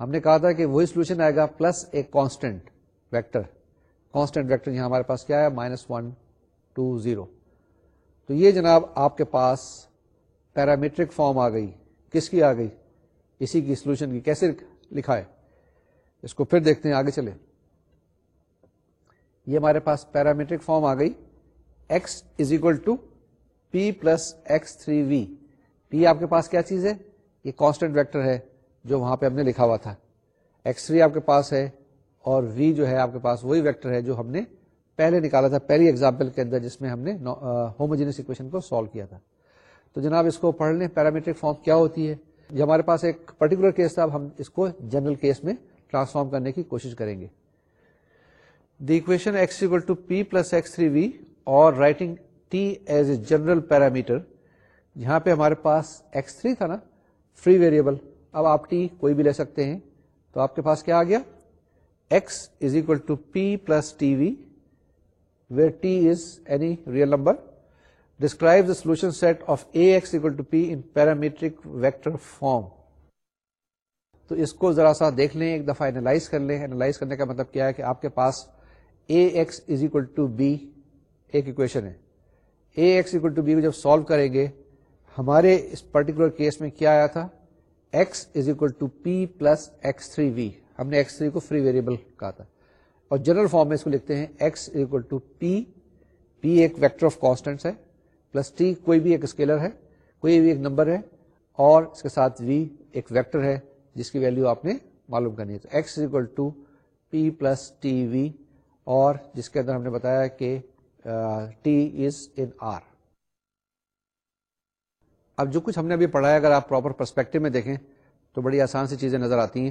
ہم نے کہا تھا کہ وہی سلوشن آئے گا پلس ایک کانسٹینٹ ویکٹر کانسٹینٹ ویکٹر یہاں ہمارے پاس کیا ہے مائنس ون ٹو زیرو تو یہ جناب آپ کے پاس پیرامیٹرک فارم آ گئی کس کی آ گئی اسی کی سولوشن کی کیسے لکھا ہے اس کو پھر دیکھتے ہیں آگے چلیں یہ ہمارے پاس پیرامیٹرک فارم آ گئی x is equal to p plus x three v p آپ کے پاس کیا چیز ہے یہ کانسٹنٹ ویکٹر ہے جو وہاں پہ ہم نے لکھا ہوا تھا ایکس تھری آپ کے پاس ہے اور وی جو ہے آپ کے پاس وہی ویکٹر ہے جو ہم نے پہلے نکالا تھا پہلی ایگزامپل کے اندر جس میں ہم نے ہوموجینس اکویشن کو سالو کیا تھا تو جناب اس کو پڑھ لیں پیرامیٹرک فارم کیا ہوتی ہے جو ہمارے پاس ایک پرٹیکولر کیس تھا ہم اس کو جنرل کیس میں ٹرانسفارم کرنے کی کوشش کریں گے equation x equal to p plus x three v اور writing t as a general parameter یہاں پہ ہمارے پاس ایکس تھری تھا نا فری ویریبل اب آپ ٹی کوئی بھی لے سکتے ہیں تو آپ کے پاس کیا آ گیا x is equal to p plus t v where t is any real number describe the solution set of A x equal to p in parametric vector form تو اس کو ذرا سا دیکھ لیں ایک دفعہ اینالائز کر لیں اینالائز کرنے کا مطلب کیا ہے کہ آپ کے پاس A x is equal to b ایک اکویشن ہے A x equal to b کو جب سالو کریں گے ہمارے اس پرٹیکولر کیس میں کیا آیا تھا x is equal to p plus x three v ہم نے ایکس تھری کو فری ویریبل کہا تھا اور جنرل فارم میں اس کو لکھتے ہیں x is equal to p p ایک ویکٹر آف کانسٹنٹ ہے پلس ٹی کوئی بھی ایک اسکیلر ہے کوئی بھی ایک نمبر ہے اور اس کے ساتھ وی ایک ویکٹر ہے جس کی ویلو آپ نے معلوم کرنی ہے تو x is equal to p plus t v اور جس کے اندر ہم نے بتایا کہ ٹی از ان آر اب جو کچھ ہم نے ابھی پڑھایا اگر آپ پراپر پرسپیکٹو میں دیکھیں تو بڑی آسان سی چیزیں نظر آتی ہیں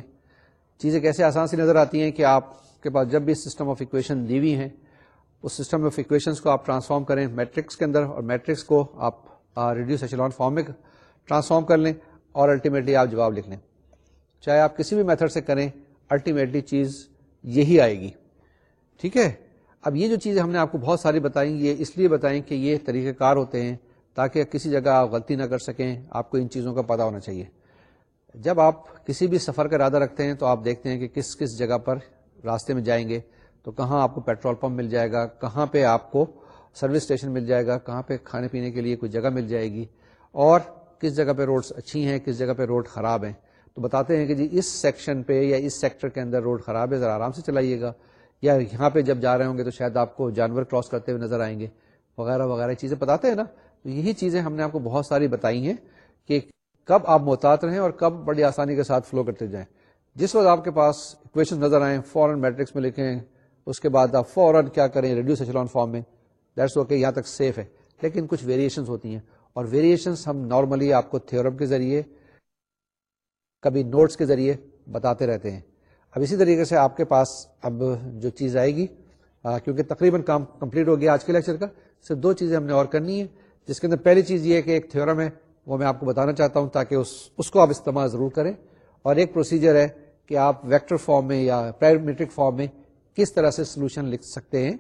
چیزیں کیسے آسان سی نظر آتی ہیں کہ آپ کے پاس جب بھی سسٹم آف اکویشن دی ہوئی ہیں اس سسٹم آف اکویشن کو آپ ٹرانسفارم کریں میٹرکس کے اندر اور میٹرکس کو آپ ریڈیوس ایچلان فارم میں ٹرانسفارم کر لیں اور الٹیمیٹلی آپ جواب لکھ لیں چاہے آپ کسی بھی میتھڈ سے کریں الٹیمیٹلی چیز یہی آئے گی ٹھیک ہے اب یہ جو چیزیں ہم نے آپ کو بہت ساری بتائیں یہ اس لیے بتائیں کہ یہ طریقہ کار ہوتے ہیں تاکہ کسی جگہ آپ غلطی نہ کر سکیں آپ کو ان چیزوں کا پتا ہونا چاہیے جب آپ کسی بھی سفر کا ارادہ رکھتے ہیں تو آپ دیکھتے ہیں کہ کس کس جگہ پر راستے میں جائیں گے تو کہاں آپ کو پیٹرول پمپ مل جائے گا کہاں پہ آپ کو سروس اسٹیشن مل جائے گا کہاں پہ کھانے پینے کے لیے کوئی جگہ مل جائے گی اور کس جگہ پہ روڈس اچھی ہیں کس جگہ پہ روڈ خراب ہیں تو بتاتے ہیں کہ جی اس سیکشن پہ یا اس سیکٹر کے اندر روڈ خراب ہے ذرا آرام سے چلائیے گا یا یہاں پہ جب جا رہے ہوں گے تو شاید آپ کو جانور کراس کرتے ہوئے نظر آئیں گے وغیرہ وغیرہ چیزیں بتاتے ہیں نا تو یہی چیزیں ہم نے آپ کو بہت ساری بتائی ہیں کہ کب آپ محتاط رہیں اور کب بڑی آسانی کے ساتھ فلو کرتے جائیں جس وقت آپ کے پاس اکویشن نظر آئیں فوراً میٹرکس میں لکھیں اس کے بعد آپ فوراً کیا کریں ریڈیوس ایچلون فارم میں دیٹس اوکے یہاں تک سیف ہے لیکن کچھ ویریشنس ہوتی ہیں اور ویریشنس ہم نارملی آپ کو تھیورم کے ذریعے کبھی نوٹس کے ذریعے بتاتے رہتے ہیں اب اسی طریقے سے آپ کے پاس اب جو چیز آئے گی آ, کیونکہ تقریباً کام کمپلیٹ ہو گیا آج کے لیکچر کا صرف دو چیزیں ہم نے اور کرنی ہے جس کے اندر پہلی چیز یہ کہ ایک تھیورم ہے وہ میں آپ کو بتانا چاہتا ہوں تاکہ اس اس کو آپ استعمال ضرور کریں اور ایک پروسیجر ہے کہ آپ ویکٹر فارم میں یا پیرامیٹرک فارم میں کس طرح سے سلوشن لکھ سکتے ہیں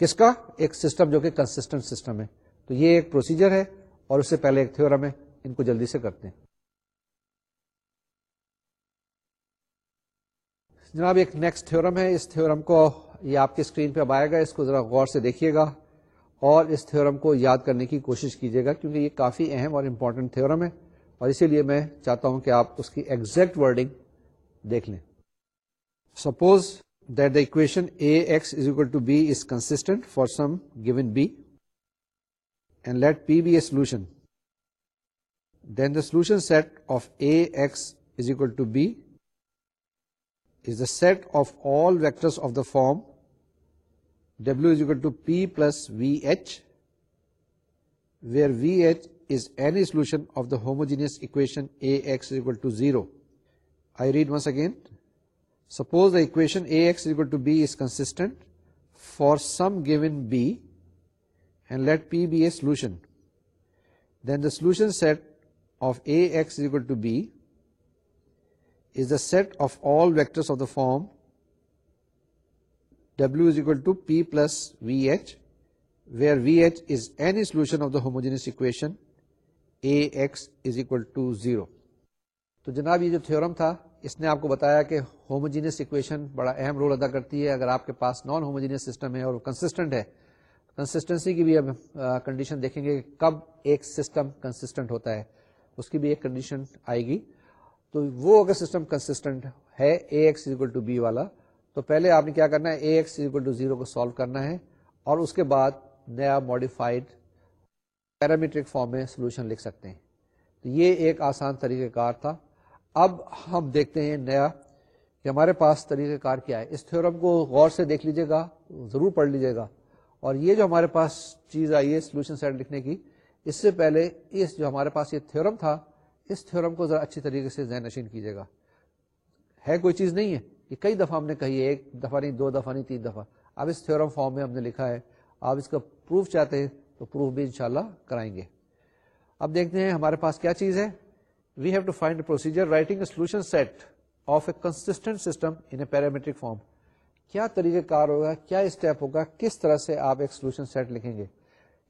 کس کا ایک سسٹم جو کہ کنسسٹنٹ سسٹم ہے تو یہ ایک پروسیجر ہے اور اس سے پہلے ایک تھیورم ہے ان کو جلدی سے کرتے ہیں جناب ایک نیکسٹ تھورم ہے اس تھیورم کو یہ آپ کی اسکرین پہ اب آئے گا اس کو ذرا غور سے دیکھیے گا اور اس تھیورم کو یاد کرنے کی کوشش کیجیے گا کیونکہ یہ کافی اہم اور امپورٹنٹ تھیورم ہے اور اسی لیے میں چاہتا ہوں کہ آپ اس کی ایگزیکٹ ورڈنگ دیکھ لیں suppose that the equation A x is equal to b is constant for some given b and let p be a solution then the solution set of A x is equal to b set of all vector form W to p plus v h where v h solution of the homogeneous equation for some given bet p be solution then the solution set of A to b set of all is form solution v h where v h is equal of the تو جناب یہ جو theorem تھا اس نے آپ کو بتایا کہ ہوموجینس اکویشن بڑا اہم رول ادا کرتی ہے اگر آپ کے پاس نان ہوموجینس سسٹم ہے اور کنسسٹنٹ ہے کنسسٹنسی کی بھی کنڈیشن دیکھیں گے کہ کب ایک سسٹم کنسسٹنٹ ہوتا ہے اس کی بھی ایک کنڈیشن آئے گی تو وہ اگر سسٹم کنسسٹنٹ ہے A x equal to b والا تو پہلے آپ نے کیا کرنا ہے A x equal to zero کو سالو کرنا ہے اور اس کے بعد نیا ماڈیفائڈ پیرامیٹرک فارم میں سولوشن لکھ سکتے ہیں تو یہ ایک آسان طریقہ کار تھا اب ہم دیکھتے ہیں نیا کہ ہمارے پاس طریقہ کار کیا ہے اس تھیورم کو غور سے دیکھ لیجیے گا ضرور پڑھ لیجیے گا اور یہ جو ہمارے پاس چیز آئی ہے سولوشن سیٹ لکھنے کی اس سے پہلے اس جو ہمارے پاس یہ تھیورم تھا اس تھورم کو ذرا اچھی طریقے سے ذہن نشین کیجیے گا ہے کوئی چیز نہیں ہے یہ کئی دفعہ ہم نے کہی ہے ایک دفعہ نہیں دو دفعہ نہیں تین دفعہ اب اس تھورم فارم میں ہم نے لکھا ہے آپ اس کا پروف چاہتے ہیں تو پروف بھی انشاءاللہ کرائیں گے اب دیکھتے ہیں ہمارے پاس کیا چیز ہے we have to find procedure writing solution set of a constant system in a parametric form کیا طریقہ کار ہوگا کیا اسٹیپ ہوگا کس طرح سے آپ ایک سولوشن سیٹ لکھیں گے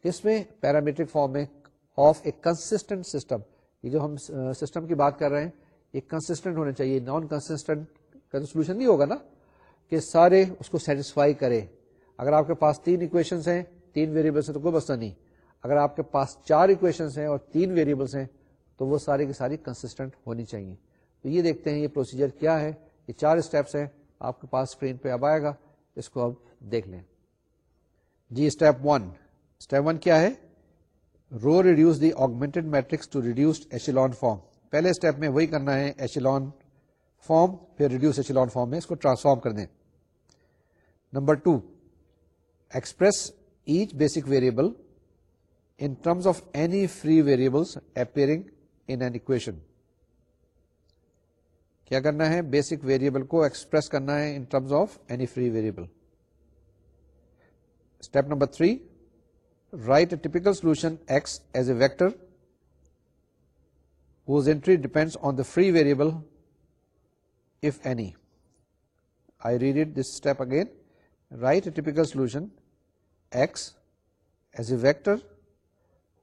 اس میں پیرامیٹرک فارم میں آف اے کنسٹنٹ سسٹم یہ جو ہم سسٹم کی بات کر رہے ہیں یہ کنسٹنٹ ہونا چاہیے نان کنسٹنٹ کا تو سولوشن نہیں ہوگا نا کہ سارے اس کو سیٹسفائی کرے اگر آپ کے پاس تین اکویشنس ہیں تین ویریبلس ہیں تو کوئی مسئلہ نہیں اگر آپ کے پاس چار اکویشنس ہیں اور تین ویریبلس ہیں تو وہ سارے کی ساری کنسسٹنٹ ہونی چاہیے تو یہ دیکھتے ہیں یہ پروسیجر کیا ہے یہ چار اسٹیپس ہیں آپ کے پاس اسکرین پہ اب آئے گا اس کو اب دیکھ لیں جی اسٹیپ ون اسٹیپ ون کیا ہے row reduce the augmented matrix to reduced echelon form پہلے اسٹیپ میں وہی کرنا ہے ایشیلون فارم پھر ریڈیوس ایچلان فارم میں اس کو ٹرانسفارم کر دیں number two express each basic variable in terms of any free variables appearing equation کیا کرنا ہے بیسک ویریبل کو ایکسپریس کرنا ہے in terms of any free variable step number three Write a typical solution x as a vector whose entry depends on the free variable, if any. I read it this step again. Write a typical solution x as a vector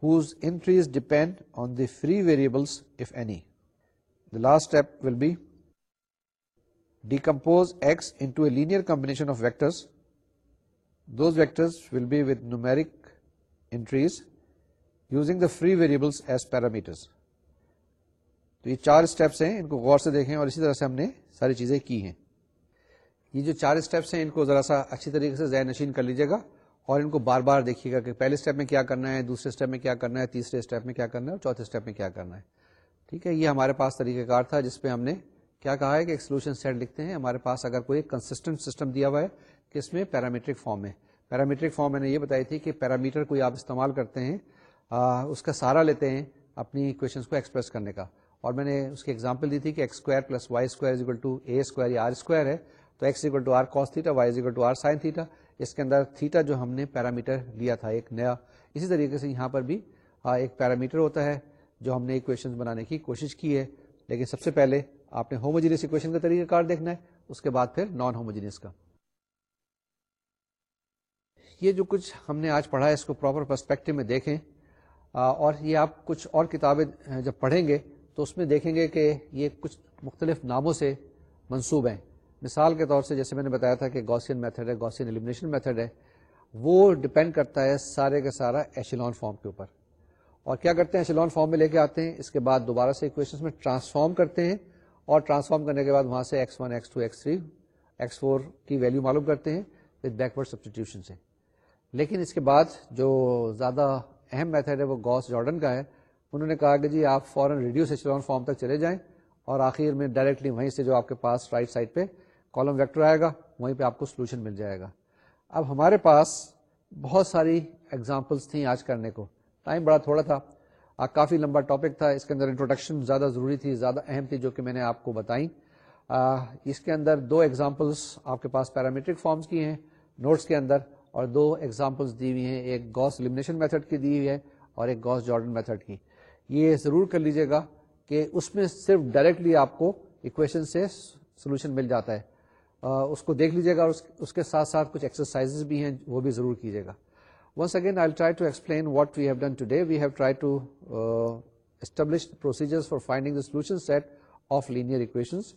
whose entries depend on the free variables, if any. The last step will be decompose x into a linear combination of vectors. Those vectors will be with numeric entries using the free variables as parameters تو یہ چار steps ہیں ان کو غور سے دیکھیں اور اسی طرح سے ہم نے ساری چیزیں کی ہیں یہ جو چار اسٹیپس ہیں ان کو ذرا سا اچھی طریقے سے ذہن نشین کر لیجیے گا اور ان کو بار بار دیکھیے گا کہ پہلے اسٹیپ میں کیا کرنا ہے دوسرے اسٹیپ میں کیا کرنا ہے تیسرے اسٹیپ میں کیا کرنا ہے اور چوتھے اسٹیپ میں کیا کرنا ہے ٹھیک ہے یہ ہمارے پاس طریقہ کار تھا جس پہ ہم نے کیا کہا ہے کہ ایک سولوشن سیٹ لکھتے ہیں ہمارے پاس اگر کوئی کنسٹنٹ سسٹم دیا ہوا ہے کہ اس میں پیرامیٹرک فارم ہے پیرامیٹرک فارم میں نے یہ بتائی تھی کہ پیرامیٹر کوئی آپ استعمال کرتے ہیں آ, اس کا سہارا لیتے ہیں اپنی اکویشنس کو ایکسپریس کرنے کا اور میں نے اس کی ایگزامپل دی تھی کہ x square plus y square to a square یا آر اسکوائر ہے تو x equal to r cos theta y equal to r sine theta اس کے اندر تھیٹا جو ہم نے پیرامیٹر لیا تھا ایک نیا اسی طریقے سے یہاں پر بھی آ, ایک پیرامیٹر ہوتا ہے جو ہم نے ایکشن بنانے کی کوشش کی ہے لیکن سب سے پہلے آپ نے ہوموجینس اکویشن کا طریقہ کار دیکھنا ہے اس کے بعد پھر نان ہوموجینس کا یہ جو کچھ ہم نے آج پڑھا ہے اس کو پراپر پرسپیکٹو میں دیکھیں اور یہ آپ کچھ اور کتابیں جب پڑھیں گے تو اس میں دیکھیں گے کہ یہ کچھ مختلف ناموں سے منسوب ہیں مثال کے طور سے جیسے میں نے بتایا تھا کہ گوسین میتھڈ ہے گوسین ایلیمنیشن میتھڈ ہے وہ ڈپینڈ کرتا ہے سارے کا سارا ایشیلون فارم کے اوپر اور کیا کرتے ہیں ایشیلون فارم میں لے کے آتے ہیں اس کے بعد دوبارہ سے اکویشنس میں ٹرانسفارم کرتے ہیں اور ٹرانسفارم کرنے کے بعد وہاں سے x one x two x three x four کی ویلیو معلوم کرتے ہیں وتھ بیکورڈ سبسٹیٹیوشن سے لیکن اس کے بعد جو زیادہ اہم میتھڈ ہے وہ گوس جارڈن کا ہے انہوں نے کہا کہ جی آپ فوراً ریڈیو ایچلون فارم تک چلے جائیں اور آخر میں ڈائریکٹلی وہیں سے جو آپ کے پاس رائٹ سائڈ پہ کالم ویکٹر آئے گا وہیں پہ آپ کو سولوشن مل جائے گا اب ہمارے پاس بہت ساری ایگزامپلس تھیں آج کرنے کو ٹائم بڑا تھوڑا تھا کافی لمبا ٹاپک تھا اس کے اندر انٹروڈکشن زیادہ ضروری تھی زیادہ اہم تھی جو کہ میں نے آپ کو بتائی اس کے اندر دو ایگزامپلس آپ کے پاس پیرامیٹرک فارمس کی ہیں نوٹس کے اندر اور دو ایگزامپلس دی ہوئی ہیں ایک گوس لمنیشن میتھڈ کی دی ہوئی ہے اور ایک گوس جارڈن میتھڈ کی یہ ضرور کر لیجیے گا کہ اس میں صرف ڈائریکٹلی آپ کو اکویشن سے سولوشن مل جاتا ہے اس کو دیکھ لیجیے گا اور اس کے ساتھ ساتھ کچھ ایکسرسائز بھی ہیں وہ بھی ضرور کیجیے گا once again I try to explain what we have done today we have try to establish procedure for finding the solution set of linear equations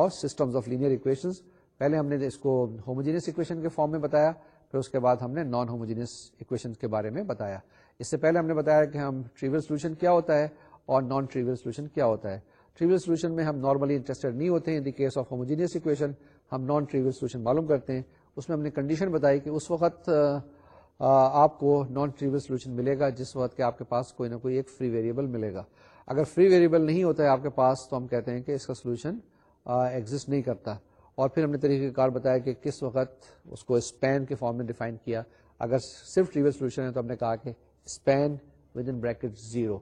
اور سسٹمز آف لینئر اکویشنس پہلے ہم نے اس کو ہوموجینس اکویشن کے form میں بتایا پھر اس کے بعد ہم نے نان ہوموجینس اکویشن کے بارے میں بتایا اس سے پہلے ہم نے بتایا کہ ہم ٹریول سولوشن کیا ہوتا ہے اور نان ٹریول سولوشن کیا ہوتا ہے ٹریول سولوشن میں ہم نارملی انٹرسٹیڈ نہیں ہوتے ہیں in the case of homogeneous equation ہم نان ٹریول سولوشن معلوم کرتے ہیں اس میں ہم نے کنڈیشن بتائی کہ اس وقت آپ کو نان ٹریول سولوشن ملے گا جس وقت کہ آپ کے پاس کوئی نہ کوئی ایک فری ویریبل ملے گا اگر فری ویریبل نہیں ہوتا ہے آپ کے پاس تو ہم کہتے ہیں کہ اس کا سولوشن ایگزٹ نہیں کرتا اور پھر ہم نے طریقہ کار بتایا کہ کس وقت اس کو اسپین کے فارم میں ڈیفائن کیا اگر صرف سولوشن ہے تو ہم نے کہا کہ span with in bracket zero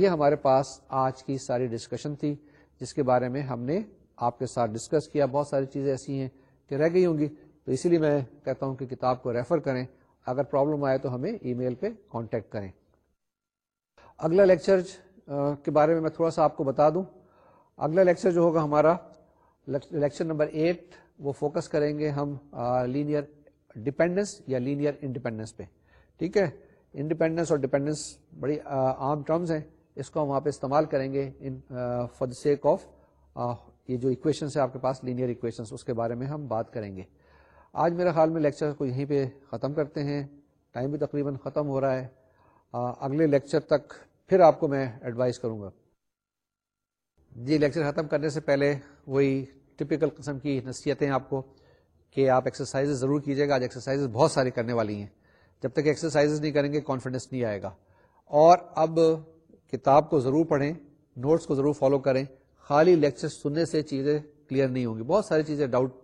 یہ ہمارے پاس آج کی ساری ڈسکشن تھی جس کے بارے میں ہم نے آپ کے ساتھ ڈسکس کیا بہت ساری چیزیں ایسی ہیں کہ رہ گئی ہوں گی تو اسی لیے میں کہتا ہوں کہ کتاب کو ریفر کریں اگر پرابلم آئے تو ہمیں ای میل پہ کانٹیکٹ کریں اگلا لیکچر کے بارے میں میں تھوڑا سا آپ کو بتا دوں اگلا لیکچر جو ہوگا ہمارا لیکچر نمبر ایٹ وہ فوکس کریں گے ہم لینئر ڈیپینڈنس یا لینئر انڈیپینڈنس پہ ٹھیک ہے انڈیپینڈنس اور ڈیپینڈنس بڑی عام ٹرمز ہیں اس کو ہم وہاں پہ استعمال کریں گے in for the sake of یہ جو اکویشنس آپ کے پاس لینئر اکویشنس اس کے بارے میں ہم بات کریں گے آج میرے خیال میں لیکچر کو یہیں پہ ختم کرتے ہیں ٹائم بھی تقریباً ختم ہو رہا ہے اگلے لیکچر تک پھر آپ کو میں ایڈوائز کروں گا جی لیکچر ختم کرنے سے پہلے وہی ٹپکل قسم کی نصیحتیں آپ کو کہ آپ ایکسرسائز ضرور کیجیے گا آج ایکسرسائز بہت ساری کرنے والی ہیں جب تک ایکسرسائز نہیں کریں گے کانفیڈنس نہیں آئے گا اور اب کتاب کو ضرور پڑھیں نوٹس کو ضرور فالو کریں خالی لیکچر سننے سے چیزیں کلیئر نہیں ہوں گی بہت ساری چیزیں ڈاؤٹ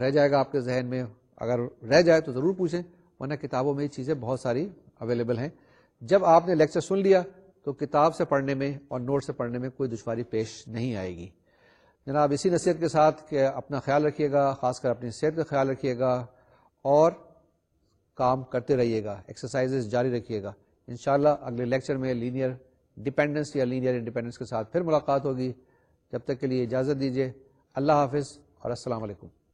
رہ جائے گا آپ کے ذہن میں اگر رہ جائے تو ضرور پوچھیں ورنہ کتابوں میں یہ چیزیں بہت ساری اویلیبل ہیں جب آپ نے لیکچر سن لیا تو کتاب سے پڑھنے میں اور نوٹ سے پڑھنے میں کوئی دشواری پیش نہیں آئے گی جناب اسی نصیحت کے ساتھ کہ اپنا خیال رکھیے گا خاص کر اپنی صحت کا خیال رکھیے گا اور کام کرتے رہیے گا ایکسرسائز جاری رکھیے گا انشاءاللہ اگلے لیکچر میں لینئر ڈپینڈنس یا لینئر انڈیپینڈنس کے ساتھ پھر ملاقات ہوگی جب تک کے لیے اجازت دیجیے اللہ حافظ اور السلام علیکم